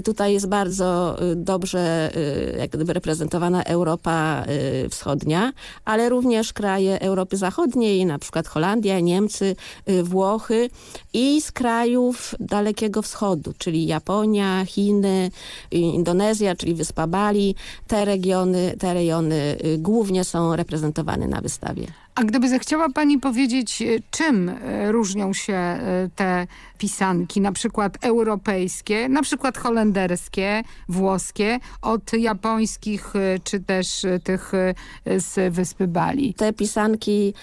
Tutaj jest bardzo dobrze jak gdyby reprezentowana Europa Wschodnia, ale również kraje Europy Zachodniej zachodniej, na przykład Holandia, Niemcy, y, Włochy i z krajów Dalekiego Wschodu, czyli Japonia, Chiny, Indonezja, czyli wyspa Bali. Te regiony, te rejony y, głównie są reprezentowane na wystawie. A gdyby zechciała Pani powiedzieć, e, czym e, różnią się e, te pisanki, na przykład europejskie, na przykład holenderskie, włoskie, od japońskich, czy też tych z wyspy Bali? Te pisanki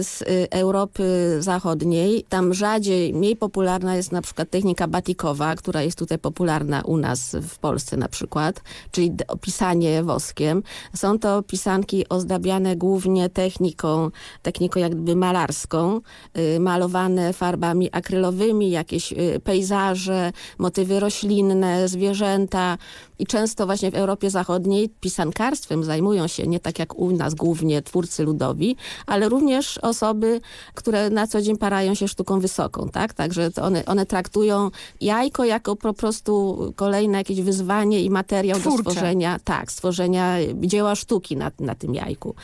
z Europy Zachodniej, tam rzadziej, mniej popularna jest na przykład technika batikowa, która jest tutaj popularna u nas w Polsce na przykład, czyli pisanie woskiem. Są to pisanki ozdabiane głównie techniką techniką jakby malarską, y, malowane farbami akrylowymi, jakieś y, pejzaże, motywy roślinne, zwierzęta i często właśnie w Europie Zachodniej pisankarstwem zajmują się nie tak jak u nas głównie twórcy ludowi, ale również osoby, które na co dzień parają się sztuką wysoką, tak? Także one, one traktują jajko jako po prostu kolejne jakieś wyzwanie i materiał Twórcze. do stworzenia, tak, stworzenia dzieła sztuki na, na tym jajku.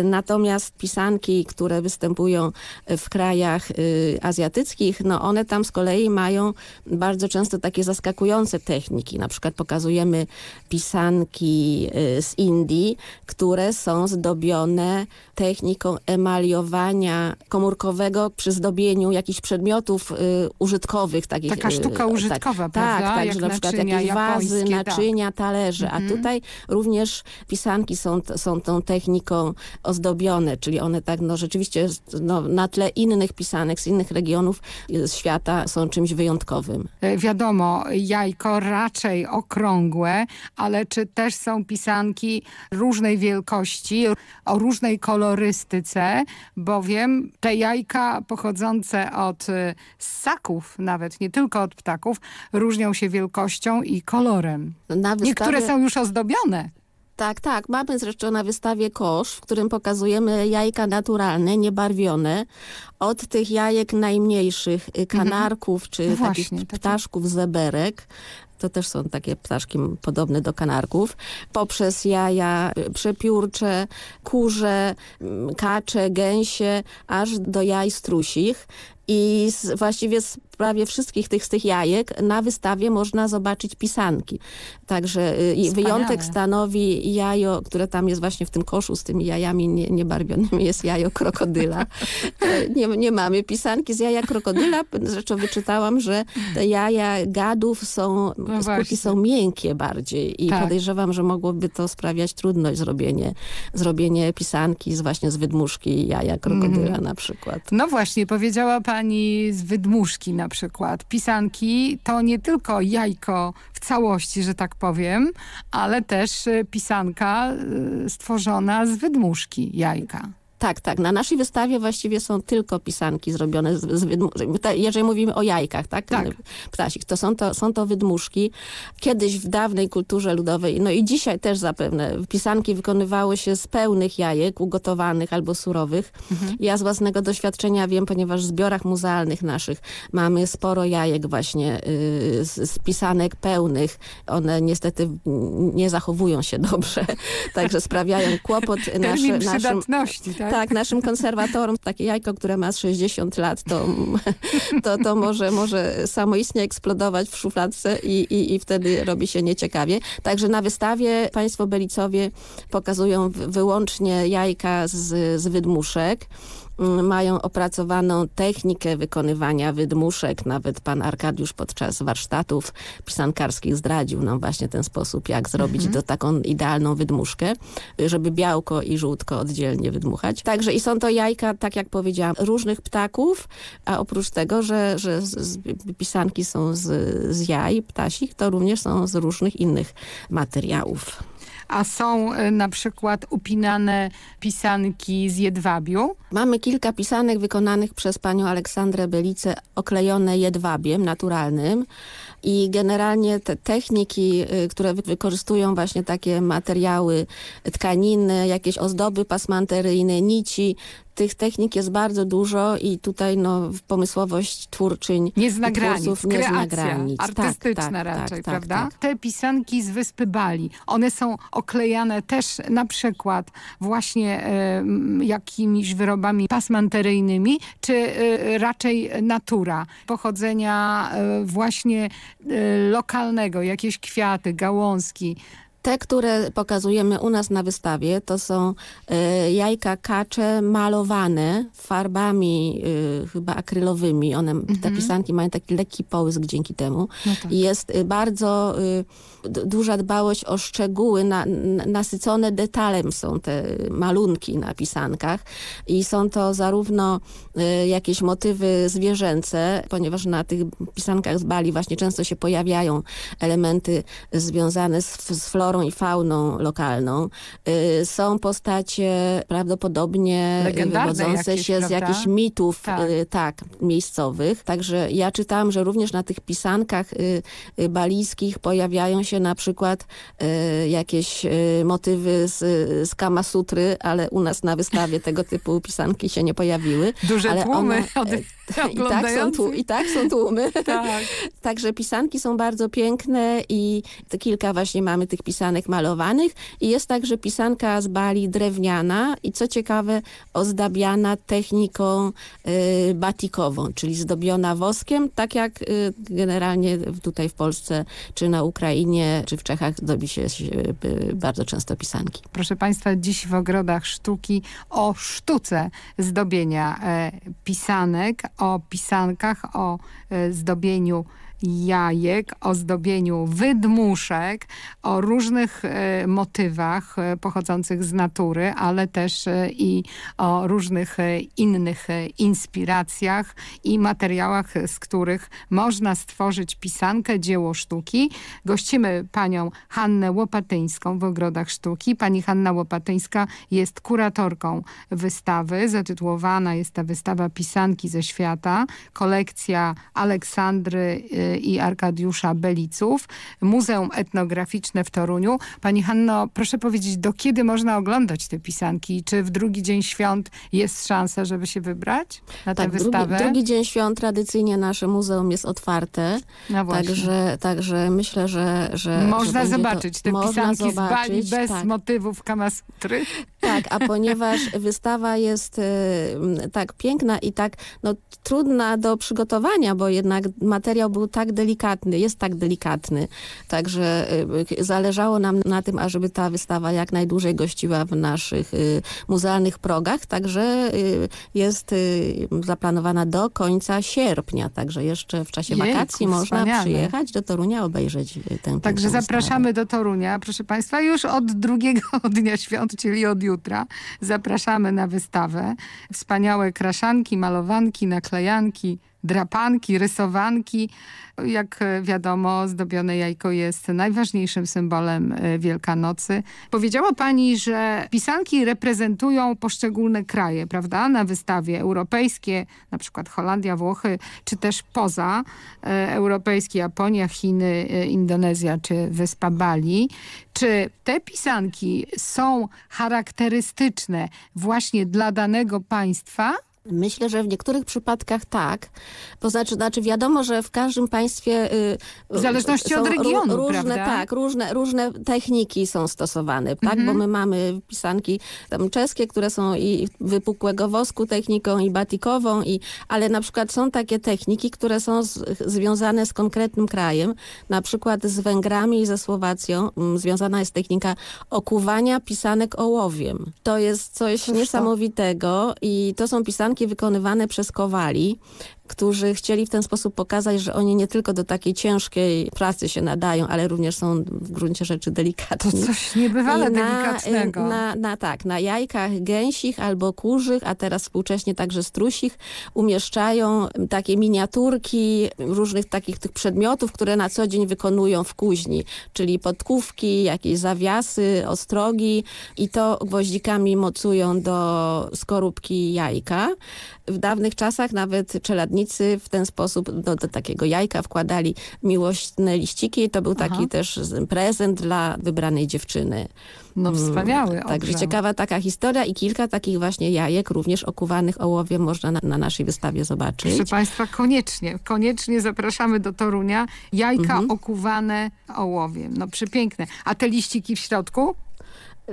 Y, natomiast pisanki, które występują w krajach y, azjatyckich, no one tam z kolei mają bardzo często takie zaskakujące techniki. Na przykład pokazujemy pisanki y, z Indii, które są zdobione techniką emaliowania komórkowego przy zdobieniu jakichś przedmiotów y, użytkowych. Takich, Taka sztuka użytkowa, tak, prawda? Tak, tak, Jak że na przykład jakieś wazy, tak. naczynia, tak. talerze. A mhm. tutaj również pisanki są, są tą techniką ozdobione, czyli one tak no rzeczywiście no, na tle innych pisanek z innych regionów świata są czymś wyjątkowym. E, wiadomo, jajko raczej okrągłe, ale czy też są pisanki różnej wielkości, o różnej kolorystyce, bowiem te jajka pochodzące od e, ssaków, nawet nie tylko od ptaków, różnią się wielkością i kolorem. Wystawie... Niektóre są już ozdobione. Tak, tak. Mamy zresztą na wystawie kosz, w którym pokazujemy jajka naturalne, niebarwione. Od tych jajek najmniejszych, y, kanarków mhm. czy no takich ptaszków, zeberek, to też są takie ptaszki podobne do kanarków, poprzez jaja y, przepiórcze, kurze, kacze, gęsie, aż do jaj strusich. I z, właściwie z prawie wszystkich tych, z tych jajek na wystawie można zobaczyć pisanki. Także y, wyjątek stanowi jajo, które tam jest właśnie w tym koszu z tymi jajami nie, niebarwionymi, jest jajo krokodyla. [LAUGHS] E, nie, nie mamy pisanki z jaja krokodyla. Zresztą wyczytałam, że te jaja gadów są, no skórki są miękkie bardziej i tak. podejrzewam, że mogłoby to sprawiać trudność zrobienie, zrobienie pisanki z właśnie z wydmuszki jaja krokodyla mm. na przykład. No właśnie, powiedziała pani z wydmuszki na przykład. Pisanki to nie tylko jajko w całości, że tak powiem, ale też y, pisanka y, stworzona z wydmuszki jajka. Tak, tak. Na naszej wystawie właściwie są tylko pisanki zrobione, z, z jeżeli mówimy o jajkach, tak? tak. Ptasich, to są, to są to wydmuszki. Kiedyś w dawnej kulturze ludowej, no i dzisiaj też zapewne, pisanki wykonywały się z pełnych jajek, ugotowanych albo surowych. Mhm. Ja z własnego doświadczenia wiem, ponieważ w zbiorach muzealnych naszych mamy sporo jajek właśnie yy, z, z pisanek pełnych. One niestety nie zachowują się dobrze, [LAUGHS] także sprawiają kłopot nasze, naszym... przydatności, tak? Tak? tak, naszym konserwatorom takie jajko, które ma 60 lat, to, [LAUGHS] to, to może, może samoistnie eksplodować w szufladce i, i, i wtedy robi się nieciekawie. Także na wystawie państwo Belicowie pokazują wyłącznie jajka z, z wydmuszek. Mają opracowaną technikę wykonywania wydmuszek. Nawet pan Arkadiusz podczas warsztatów pisankarskich zdradził nam właśnie ten sposób, jak zrobić mhm. do taką idealną wydmuszkę, żeby białko i żółtko oddzielnie wydmuchać. Także i są to jajka, tak jak powiedziałam, różnych ptaków, a oprócz tego, że, że z pisanki są z, z jaj ptasich, to również są z różnych innych materiałów a są e, na przykład upinane pisanki z jedwabiu? Mamy kilka pisanek wykonanych przez panią Aleksandrę Belicę oklejone jedwabiem naturalnym i generalnie te techniki, y, które wykorzystują właśnie takie materiały, tkaniny, jakieś ozdoby pasmanteryjne, nici, tych technik jest bardzo dużo i tutaj no, pomysłowość twórczyń nie zna granic, nie zna granic. artystyczna tak, tak, raczej, tak, prawda? Tak. Te pisanki z Wyspy Bali, one są oklejane też na przykład właśnie e, jakimiś wyrobami pasmanteryjnymi, czy e, raczej natura pochodzenia e, właśnie lokalnego, jakieś kwiaty, gałązki, te, które pokazujemy u nas na wystawie, to są y, jajka kacze malowane farbami y, chyba akrylowymi. One, mhm. Te pisanki mają taki lekki połysk dzięki temu. No tak. Jest y, bardzo duża dbałość o szczegóły, na, nasycone detalem są te malunki na pisankach i są to zarówno jakieś motywy zwierzęce, ponieważ na tych pisankach z Bali właśnie często się pojawiają elementy związane z, z florą florą i fauną lokalną. Y, są postacie prawdopodobnie wywodzące jakieś, się prawda? z jakichś mitów tak. Y, tak. miejscowych. Także ja czytałam, że również na tych pisankach y, balijskich pojawiają się na przykład jakieś motywy z, z Kamasutry, ale u nas na wystawie tego typu pisanki się nie pojawiły. Duże ale tłumy one, [LAUGHS] i, tak są, I tak są tłumy. [LAUGHS] Tak. Także pisanki są bardzo piękne i kilka właśnie mamy tych pisanek pisanek malowanych i jest także pisanka z bali drewniana i co ciekawe ozdabiana techniką y, batikową, czyli zdobiona woskiem, tak jak y, generalnie tutaj w Polsce, czy na Ukrainie, czy w Czechach zdobi się y, bardzo często pisanki. Proszę Państwa, dziś w Ogrodach Sztuki o sztuce zdobienia e, pisanek, o pisankach, o e, zdobieniu jajek, o zdobieniu wydmuszek, o różnych e, motywach e, pochodzących z natury, ale też e, i o różnych innych inspiracjach i materiałach, z których można stworzyć pisankę, dzieło sztuki. Gościmy panią Hannę Łopatyńską w Ogrodach Sztuki. Pani Hanna Łopatyńska jest kuratorką wystawy. Zatytułowana jest ta wystawa Pisanki ze świata. Kolekcja Aleksandry i Arkadiusza Beliców, Muzeum Etnograficzne w Toruniu. Pani Hanno, proszę powiedzieć, do kiedy można oglądać te pisanki? Czy w drugi dzień świąt jest szansa, żeby się wybrać na tę tak, wystawę? Drugi, drugi dzień świąt tradycyjnie nasze muzeum jest otwarte. No także, także myślę, że... że można że zobaczyć te pisanki zobaczyć, z Bali bez tak. motywów kamasutry. Tak, a ponieważ [LAUGHS] wystawa jest y, tak piękna i tak no, trudna do przygotowania, bo jednak materiał był tak delikatny, jest tak delikatny. Także y, zależało nam na tym, ażeby ta wystawa jak najdłużej gościła w naszych y, muzealnych progach. Także y, jest zaplanowana do końca sierpnia. Także jeszcze w czasie Jejku, wakacji można przyjechać do Torunia, obejrzeć tę Także zapraszamy do Torunia, proszę Państwa, już od drugiego [LAUGHS] dnia świąt, czyli od jutra. Zapraszamy na wystawę. Wspaniałe kraszanki, malowanki, naklejanki, drapanki, rysowanki. Jak wiadomo, zdobione jajko jest najważniejszym symbolem e, Wielkanocy. Powiedziała pani, że pisanki reprezentują poszczególne kraje, prawda? Na wystawie europejskie, na przykład Holandia, Włochy, czy też poza e, europejskie, Japonia, Chiny, e, Indonezja czy wyspa Bali. Czy te pisanki są charakterystyczne właśnie dla danego państwa? Myślę, że w niektórych przypadkach tak. To znaczy, znaczy wiadomo, że w każdym państwie... y, W zależności od regionu, różne, prawda? Tak, różne, różne techniki są stosowane, tak? Mhm. Bo my mamy pisanki tam czeskie, które są i wypukłego wosku techniką, i batikową, i, ale na przykład są takie techniki, które są z, związane z konkretnym krajem, na przykład z Węgrami i ze Słowacją. Mm, Związana jest technika okuwania pisanek ołowiem. To jest coś niesamowitego i to są pisanki wykonywane przez kowali, którzy chcieli w ten sposób pokazać, że oni nie tylko do takiej ciężkiej pracy się nadają, ale również są w gruncie rzeczy delikatni. To coś niebywale na, delikatnego. Na, na, tak, na jajkach gęsich albo kurzych, a teraz współcześnie także strusich, umieszczają takie miniaturki różnych takich tych przedmiotów, które na co dzień wykonują w kuźni, czyli podkówki, jakieś zawiasy, ostrogi i to gwoździkami mocują do skorupki jajka. W dawnych czasach nawet czeladnicy w ten sposób do, do takiego jajka wkładali miłośne liściki. To był taki Aha. też prezent dla wybranej dziewczyny. No Mm, wspaniały Także obrzęd. ciekawa taka historia i kilka takich właśnie jajek, również okuwanych ołowiem można na, na naszej wystawie zobaczyć. Proszę Państwa, koniecznie, koniecznie zapraszamy do Torunia. Jajka Mhm. okuwane ołowiem. No przepiękne. A te liściki w środku?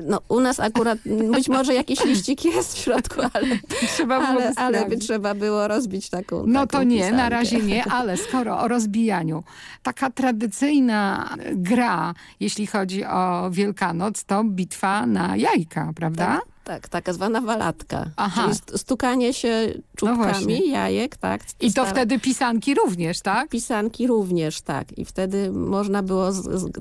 No, u nas akurat być może jakiś liścik jest w środku, ale, Trzeba było ale, trzeba było rozbić taką No taką to nie, pisankę. na razie nie, [LAUGHS] ale skoro o rozbijaniu. Taka tradycyjna gra, jeśli chodzi o Wielkanoc, to bitwa na jajka, prawda? Tak, tak, taka zwana walatka. Aha. Czyli st- stukanie się czubkami właśnie. jajek, tak. I to wtedy pisanki również, tak? Pisanki również, tak. I wtedy można było,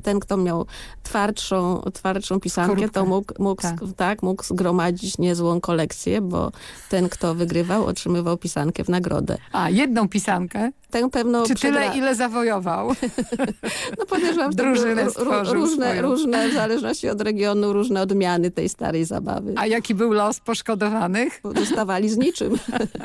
ten kto miał twardszą, twardszą pisankę, Skorupkę. to mógł, mógł, Tak. tak. mógł zgromadzić niezłą kolekcję, bo ten kto wygrywał otrzymywał pisankę w nagrodę. A, jedną pisankę? Tę pewno Czy tyle, ile zawojował? [LAUGHS] No podejrzewam, że różne, swoją. różne, w zależności od regionu, różne odmiany tej starej zabawy. A jaki był los poszkodowanych? Dostawali z niczym.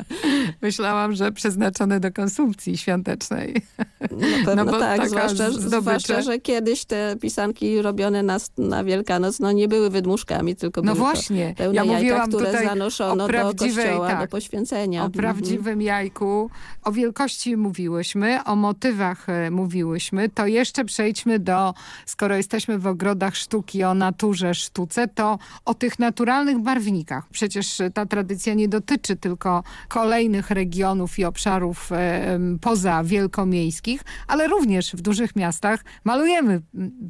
[LAUGHS] Myślałam, że przeznaczone do konsumpcji świątecznej. Na pewno bo tak, zwłaszcza, zwłaszcza, że kiedyś te pisanki robione na, na Wielkanoc no nie były wydmuszkami, tylko No były właśnie, pełne ja jajka, mówiłam które zanoszono do kościoła, tak, do poświęcenia. O Mhm. prawdziwym jajku, o wielkości mówiłyśmy, o motywach e, mówiłyśmy, to jeszcze przejdźmy do, skoro jesteśmy w ogrodach sztuki, o naturze, sztuce, to o tych naturalnych barwnikach. Przecież e, ta tradycja nie dotyczy tylko kolejnych regionów i obszarów e, poza wielkomiejskich, ale również w dużych miastach malujemy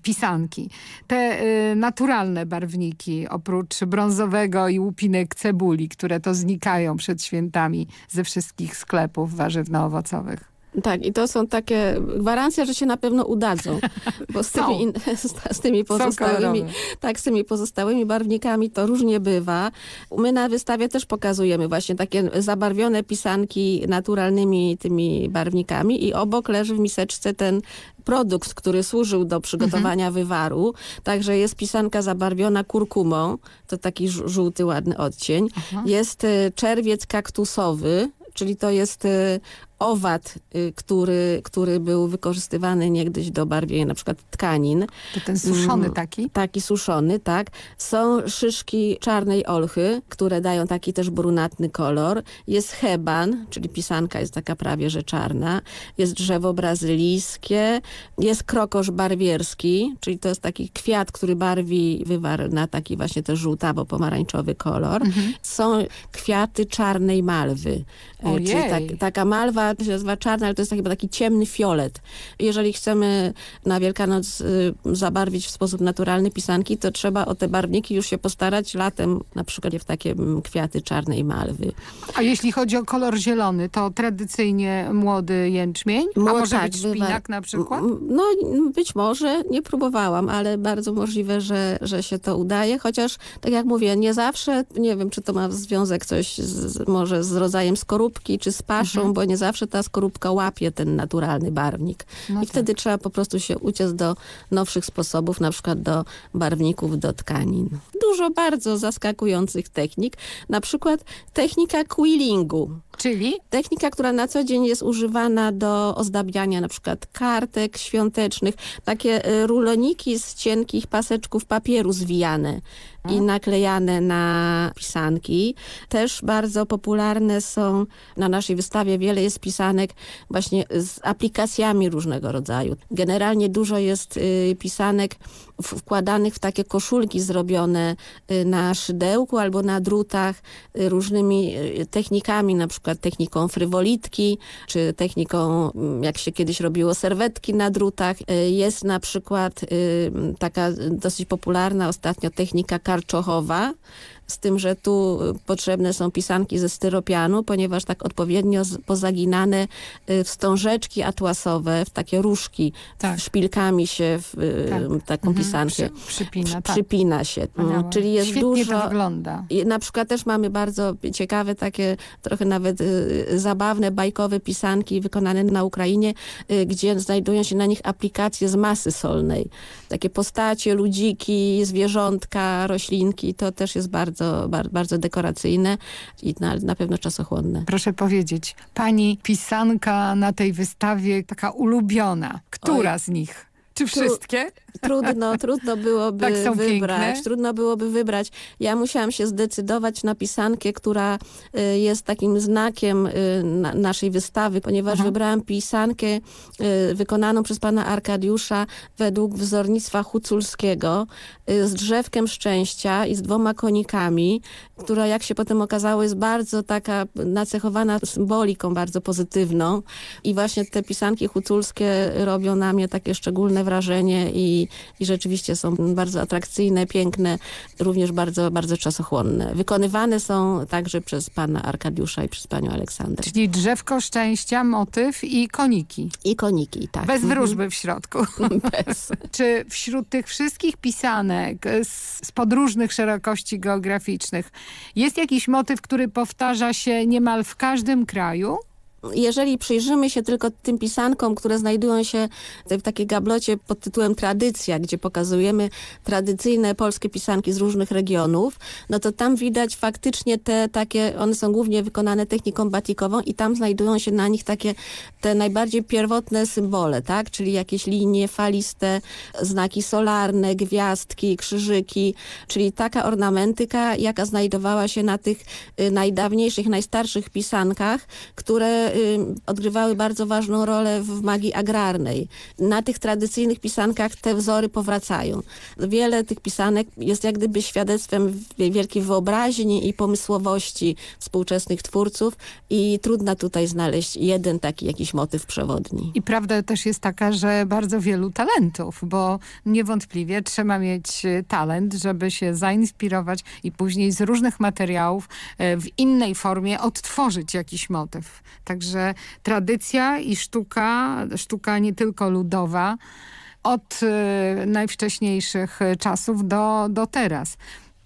pisanki. Te e, naturalne barwniki, oprócz brązowego i łupinek cebuli, które to znikają przed świętami ze wszystkich sklepów warzywno-owocowych. Tak, i to są takie gwarancje, że się na pewno udadzą, bo z tymi, in, [LAUGHS] z, z tymi pozostałymi, tak, z tymi pozostałymi barwnikami to różnie bywa. My na wystawie też pokazujemy właśnie takie zabarwione pisanki naturalnymi tymi barwnikami i obok leży w miseczce ten produkt, który służył do przygotowania Mhm. wywaru. Także jest pisanka zabarwiona kurkumą, to taki żół- żółty, ładny odcień. Jest y, czerwiec kaktusowy, czyli to jest y, owad, y, który, który był wykorzystywany niegdyś do barwienia na przykład tkanin. To ten suszony Mm, taki? Taki suszony, tak. Są szyszki czarnej olchy, które dają taki też brunatny kolor. Jest heban, czyli pisanka jest taka prawie że czarna. Jest drzewo brazylijskie. Jest krokosz barwierski, czyli to jest taki kwiat, który barwi wywar na taki właśnie też żółtawo-pomarańczowy kolor. Mhm. Są kwiaty czarnej malwy. E, Czyli Ojej. tak, taka malwa to się nazywa czarna, ale to jest taki, taki ciemny fiolet. Jeżeli chcemy na Wielkanoc y, zabarwić w sposób naturalny pisanki, to trzeba o te barwniki już się postarać latem, na przykład w takie mm, kwiaty czarnej malwy. A jeśli chodzi o kolor zielony, to tradycyjnie młody jęczmień? A Mło- może tak, być szpinak na przykład? No być może, nie próbowałam, ale bardzo możliwe, że, że się to udaje, chociaż tak jak mówię, nie zawsze, nie wiem czy to ma związek coś z, może z rodzajem skorupki czy z paszą, Mhm. bo nie zawsze ta skorupka łapie ten naturalny barwnik. No I wtedy trzeba po prostu się uciec do nowszych sposobów, na przykład do barwników do tkanin. Dużo bardzo zaskakujących technik, na przykład technika quillingu. Czyli? Technika, która na co dzień jest używana do ozdabiania na przykład kartek świątecznych. Takie y, ruloniki z cienkich paseczków papieru zwijane. I naklejane na pisanki. Też bardzo popularne są na naszej wystawie wiele jest pisanek właśnie z aplikacjami różnego rodzaju. Generalnie dużo jest y, pisanek wkładanych w takie koszulki zrobione y, na szydełku albo na drutach y, różnymi technikami, na przykład techniką frywolitki, czy techniką, mm, jak się kiedyś robiło, serwetki na drutach. Jest na przykład taka dosyć popularna ostatnio technika karczochowa, z tym, że tu potrzebne są pisanki ze styropianu, ponieważ tak odpowiednio pozaginane y, wstążeczki atłasowe, w takie różki, tak. szpilkami się w y, tak. taką mhm. pisankę. Przy, przypina, tak. przypina się. Mm, czyli jest Świetnie dużo. to wygląda. Na przykład też mamy bardzo ciekawe, takie trochę nawet y, zabawne, bajkowe pisanki wykonane na Ukrainie, gdzie znajdują się na nich aplikacje z masy solnej. Takie postacie, ludziki, zwierzątka, roślinki, to też jest bardzo bardzo, bardzo dekoracyjne i na, na pewno czasochłonne. Proszę powiedzieć, pani pisanka na tej wystawie taka ulubiona. Która Oj. z nich? Czy wszystkie? Trudno, trudno byłoby tak wybrać. Piękne. Trudno byłoby wybrać. Ja musiałam się zdecydować na pisankę, która y, jest takim znakiem y, naszej wystawy, ponieważ Aha. wybrałam pisankę y, wykonaną przez pana Arkadiusza według wzornictwa huculskiego z drzewkiem szczęścia i z dwoma konikami, która jak się potem okazało jest bardzo taka nacechowana symboliką bardzo pozytywną i właśnie te pisanki huculskie robią na mnie takie szczególne wrażenie i, i rzeczywiście są bardzo atrakcyjne, piękne, również bardzo, bardzo czasochłonne. Wykonywane są także przez pana Arkadiusza i przez panią Aleksandrę. Czyli drzewko szczęścia, motyw i koniki. I koniki, tak. Bez mhm. wróżby w środku. [LAUGHS] Bez. Czy wśród tych wszystkich pisanek z, z podróżnych szerokości geograficznych jest jakiś motyw, który powtarza się niemal w każdym kraju? Jeżeli przyjrzymy się tylko tym pisankom, które znajdują się w takiej gablocie pod tytułem Tradycja, gdzie pokazujemy tradycyjne polskie pisanki z różnych regionów, no to tam widać faktycznie te takie, one są głównie wykonane techniką batikową i tam znajdują się na nich takie te najbardziej pierwotne symbole, tak? Czyli jakieś linie faliste, znaki solarne, gwiazdki, krzyżyki, czyli taka ornamentyka, jaka znajdowała się na tych y, najdawniejszych, najstarszych pisankach, które Y, odgrywały bardzo ważną rolę w magii agrarnej. Na tych tradycyjnych pisankach te wzory powracają. Wiele tych pisanek jest jak gdyby świadectwem wielkiej wyobraźni i pomysłowości współczesnych twórców i trudno tutaj znaleźć jeden taki jakiś motyw przewodni. I prawda też jest taka, że bardzo wielu talentów, bo niewątpliwie trzeba mieć y, talent, żeby się zainspirować i później z różnych materiałów y, w innej formie odtworzyć jakiś motyw. Tak Także tradycja i sztuka, sztuka nie tylko ludowa, od y, najwcześniejszych czasów do, do teraz.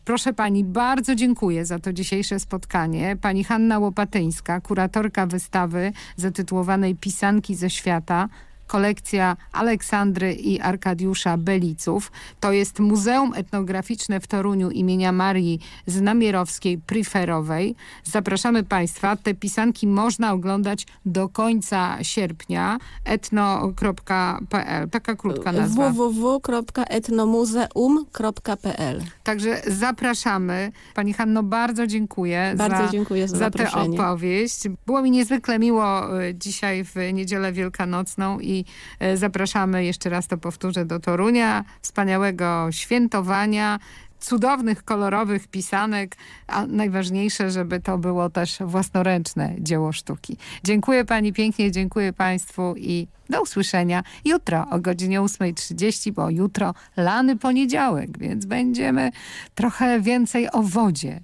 Proszę pani, bardzo dziękuję za to dzisiejsze spotkanie. Pani Hanna Łopatyńska, kuratorka wystawy zatytułowanej Pisanki ze świata kolekcja Aleksandry i Arkadiusza Beliców. To jest Muzeum Etnograficzne w Toruniu imienia Marii Znamierowskiej-Pryferowej. Zapraszamy Państwa. Te pisanki można oglądać do końca sierpnia. etno.pl. Taka krótka nazwa. www.etnomuzeum.pl Także zapraszamy. Pani Hanno, bardzo dziękuję, bardzo za, dziękuję za, za tę opowieść. Było mi niezwykle miło y, dzisiaj w Niedzielę Wielkanocną i E, zapraszamy, jeszcze raz to powtórzę, do Torunia. Wspaniałego świętowania, cudownych, kolorowych pisanek, a najważniejsze, żeby to było też własnoręczne dzieło sztuki. Dziękuję pani pięknie, dziękuję państwu i do usłyszenia jutro o godzinie 8.30, bo jutro lany poniedziałek, więc będziemy trochę więcej o wodzie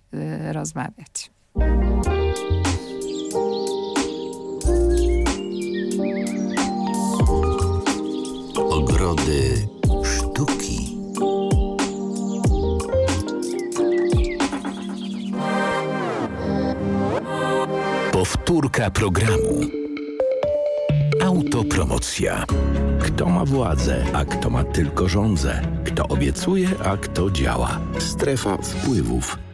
y, rozmawiać. Ogrody sztuki. Powtórka programu. Autopromocja. Kto ma władzę, a kto ma tylko rządzę? Kto obiecuje, a kto działa? Strefa wpływów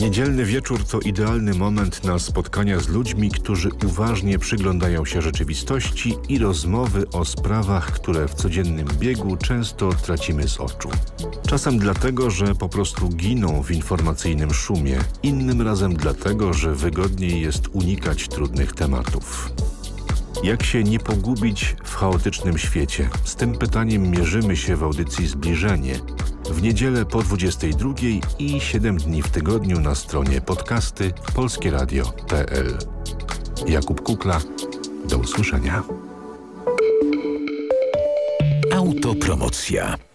Niedzielny wieczór to idealny moment na spotkania z ludźmi, którzy uważnie przyglądają się rzeczywistości i rozmowy o sprawach, które w codziennym biegu często tracimy z oczu. Czasem dlatego, że po prostu giną w informacyjnym szumie, innym razem dlatego, że wygodniej jest unikać trudnych tematów. Jak się nie pogubić w chaotycznym świecie? Z tym pytaniem mierzymy się w audycji Zbliżenie. W niedzielę po 22 i 7 dni w tygodniu na stronie podcasty polskieradio.pl. Jakub Kukla, do usłyszenia. Autopromocja.